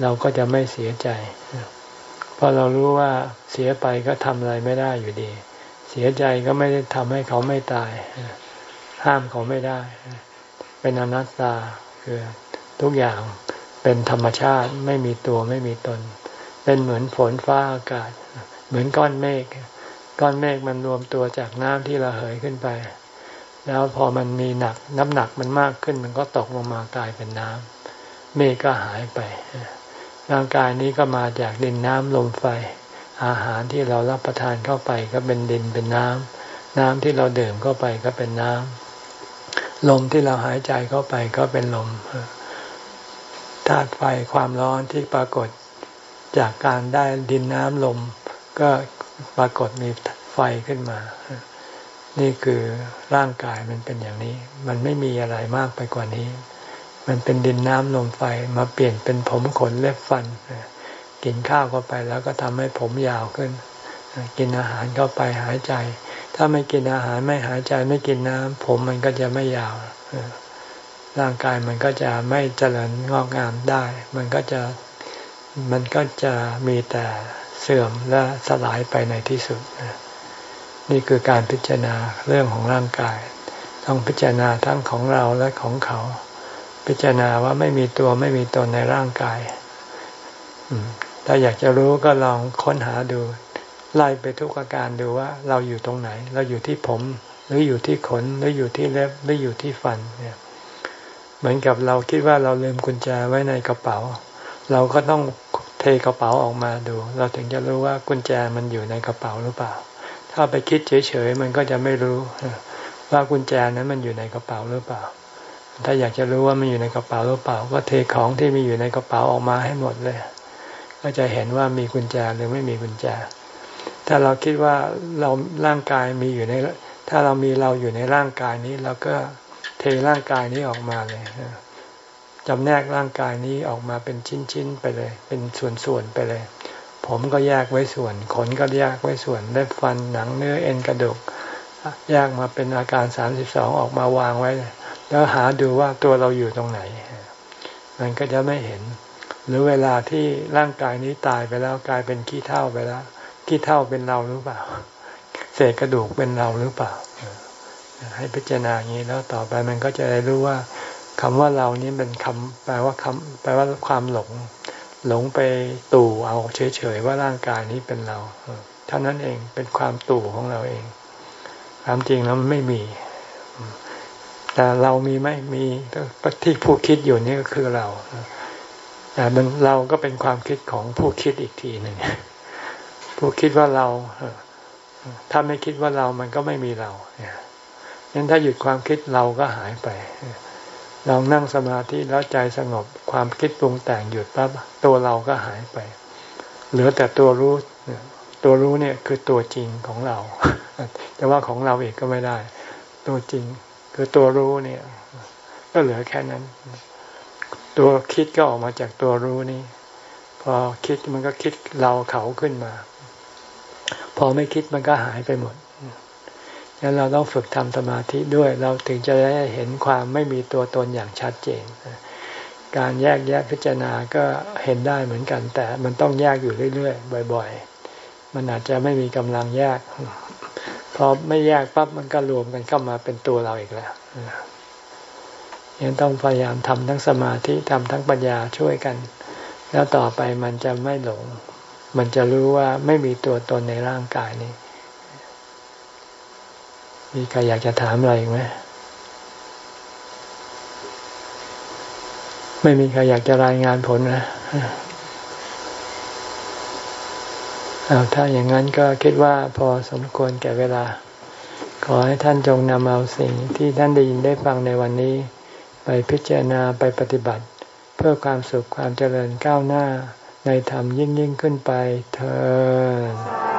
เราก็จะไม่เสียใจ เพราะเรารู้ว่าเสียไปก็ทำอะไรไม่ได้อยู่ดี เสียใจก็ไม่ได้ทำให้เขาไม่ตาย ห้ามเขาไม่ได้ เป็นอนัตตาคือทุกอย่างเป็นธรรมชาติไม่มีตัวไม่มีตน เป็นเหมือนฝนฟ้าอากาศ เหมือนก้อนเมฆก้อนเมฆมันรวมตัวจากน้ำที่เราเหยขึ้นไป แล้วพอมันมีหนักน้ำหนักมันมากขึ้น มันก็ตกลงมากลายเป็นน้ำเมฆก็หายไป ร่างกายนี้ก็มาจากดินน้ำลมไฟ อาหารที่เรารับประทานเข้าไปก็เป็นดินเป็นน้ำน้ำที่เราดื่มเข้าไปก็เป็นน้ำ ลมที่เราหายใจเข้าไปก็เป็นลมธาตุไฟความร้อนที่ปรากฏจากการได้ดินน้ำลม ก็ปรากฏมีไฟขึ้นมา นี่คือร่างกายมันเป็นอย่างนี้ มันไม่มีอะไรมากไปกว่านี้ มันเป็นดินน้ำลมไฟมาเปลี่ยนเป็นผมขนเล็บฟัน กินข้าวเข้าไปแล้วก็ทำให้ผมยาวขึ้น กินอาหารเข้าไปหายใจ ถ้าไม่กินอาหารไม่หายใจไม่กินน้ำผมมันก็จะไม่ยาวร่างกายมันก็จะไม่เจริญงอกงามได้ มันก็จะมันก็จะมีแต่เสื่อมและสลายไปในที่สุด นี่คือการพิจารณาเรื่องของร่างกาย ต้องพิจารณาทั้งของเราและของเขา พิจารณาว่าไม่มีตัวไม่มีตนในร่างกายถ้าอยากจะรู้ก็ลองค้นหาดู ไล่ไปทุกอาการดูว่า เราอยู่ตรงไหน เราอยู่ที่ผม หรืออยู่ที่ขน หรืออยู่ที่เล็บ หรืออยู่ที่ฟันเนี่ยเหมือนกับเราคิดว่าเราลืมกุญแจไว้ในกระเป๋า เราก็ต้องเทกระเป๋าออกมาดู เราถึงจะรู้ว่ากุญแจมันอยู่ในกระเป๋าหรือเปล่า ถ้าไปคิดเฉยๆมันก็จะไม่รู้ว่ากุญแจนั้นมันอยู่ในกระเป๋าหรือเปล่า ถ้าอยากจะรู้ว่ามันอยู่ในกระเป๋าหรือเปล่า ก็เทของที่มีอยู่ในกระเป๋าออกมาให้หมดเลย ก็จะเห็นว่ามีกุญแจหรือไม่มีกุญแจ ถ้าเราคิดว่าเราร่างกายมีอยู่ใน ถ้าเรามีเราอยู่ในร่างกายนี้เราก็เทร่างกายนี้ออกมาเลยจำแนกร่างกายนี้ออกมาเป็นชิ้นๆไปเลย เป็นส่วนๆไปเลย ผมก็แยกไว้ส่วน ขนก็แยกไว้ส่วนเล็บฟันหนังเนื้อเอ็นกระดูกแยกมาเป็นอาการสามสิบสองออกมาวางไว้ แล้วหาดูว่าตัวเราอยู่ตรงไหน มันก็จะไม่เห็น หรือเวลาที่ร่างกายนี้ตายไปแล้วกลายเป็นขี้เท่าไปแล้ว ขี้เท่าเป็นเราหรือเปล่า เศษกระดูกเป็นเราหรือเปล่า ให้พิจารณาอย่างนี้แล้วต่อไปมันก็จะได้รู้ว่าคำว่าเรานี้เป็นคำแปลว่าคำแปลว่าความหลง หลงไปตู่เอาเฉยๆว่าร่างกายนี้เป็นเราเท่านั้นเองเป็นความตู่ของเราเอง ความจริงแล้วมันไม่มี แต่เรามีไหมมีที่ผู้คิดอยู่นี่ก็คือเราแต่เราก็เป็นความคิดของผู้คิดอีกทีหนึ่ง ผู้คิดว่าเราถ้าไม่คิดว่าเรามันก็ไม่มีเราเนี่ยงั้นถ้าหยุดความคิดเราก็หายไปลองนั่งสมาธิแล้วใจสงบความคิดปรุงแต่งหยุดปั๊บตัวเราก็หายไป เหลือแต่ตัวรู้ตัวรู้เนี่ยคือตัวจริงของเราจะว่าของเราเองก็ไม่ได้ ตัวจริงคือตัวรู้เนี่ย ก็เหลือแค่นั้น ตัวคิดก็ออกมาจากตัวรู้นี่ พอคิดมันก็คิดเราเขาขึ้นมา พอไม่คิดมันก็หายไปหมดงั้นเราต้องฝึกทำสมาธิด้วย เราถึงจะได้เห็นความไม่มีตัวตนอย่างชัดเจน การแยกแยกพิจารณาก็เห็นได้เหมือนกัน แต่มันต้องแยกอยู่เรื่อยๆบ่อย ๆ มันอาจจะไม่มีกำลังแยกพอไม่แยกปั๊บมันก็รวมกันเข้ามาเป็นตัวเราอีกแล้วยังต้องพยายามทำทั้งสมาธิทำทั้งปัญญาช่วยกัน แล้วต่อไปมันจะไม่หลง มันจะรู้ว่าไม่มีตัวตนในร่างกายนี้ มีใครอยากจะถามอะไรอีกไหมไม่มีใครอยากจะรายงานผลนะเอาถ้าอย่างนั้นก็คิดว่าพอสมควรแก่เวลา ขอให้ท่านจงนำเอาสิ่งที่ท่านได้ยินได้ฟังในวันนี้ ไปพิจารณาไปปฏิบัติ เพื่อความสุขความเจริญก้าวหน้า ในธรรมยิ่งยิ่งขึ้นไปเธอ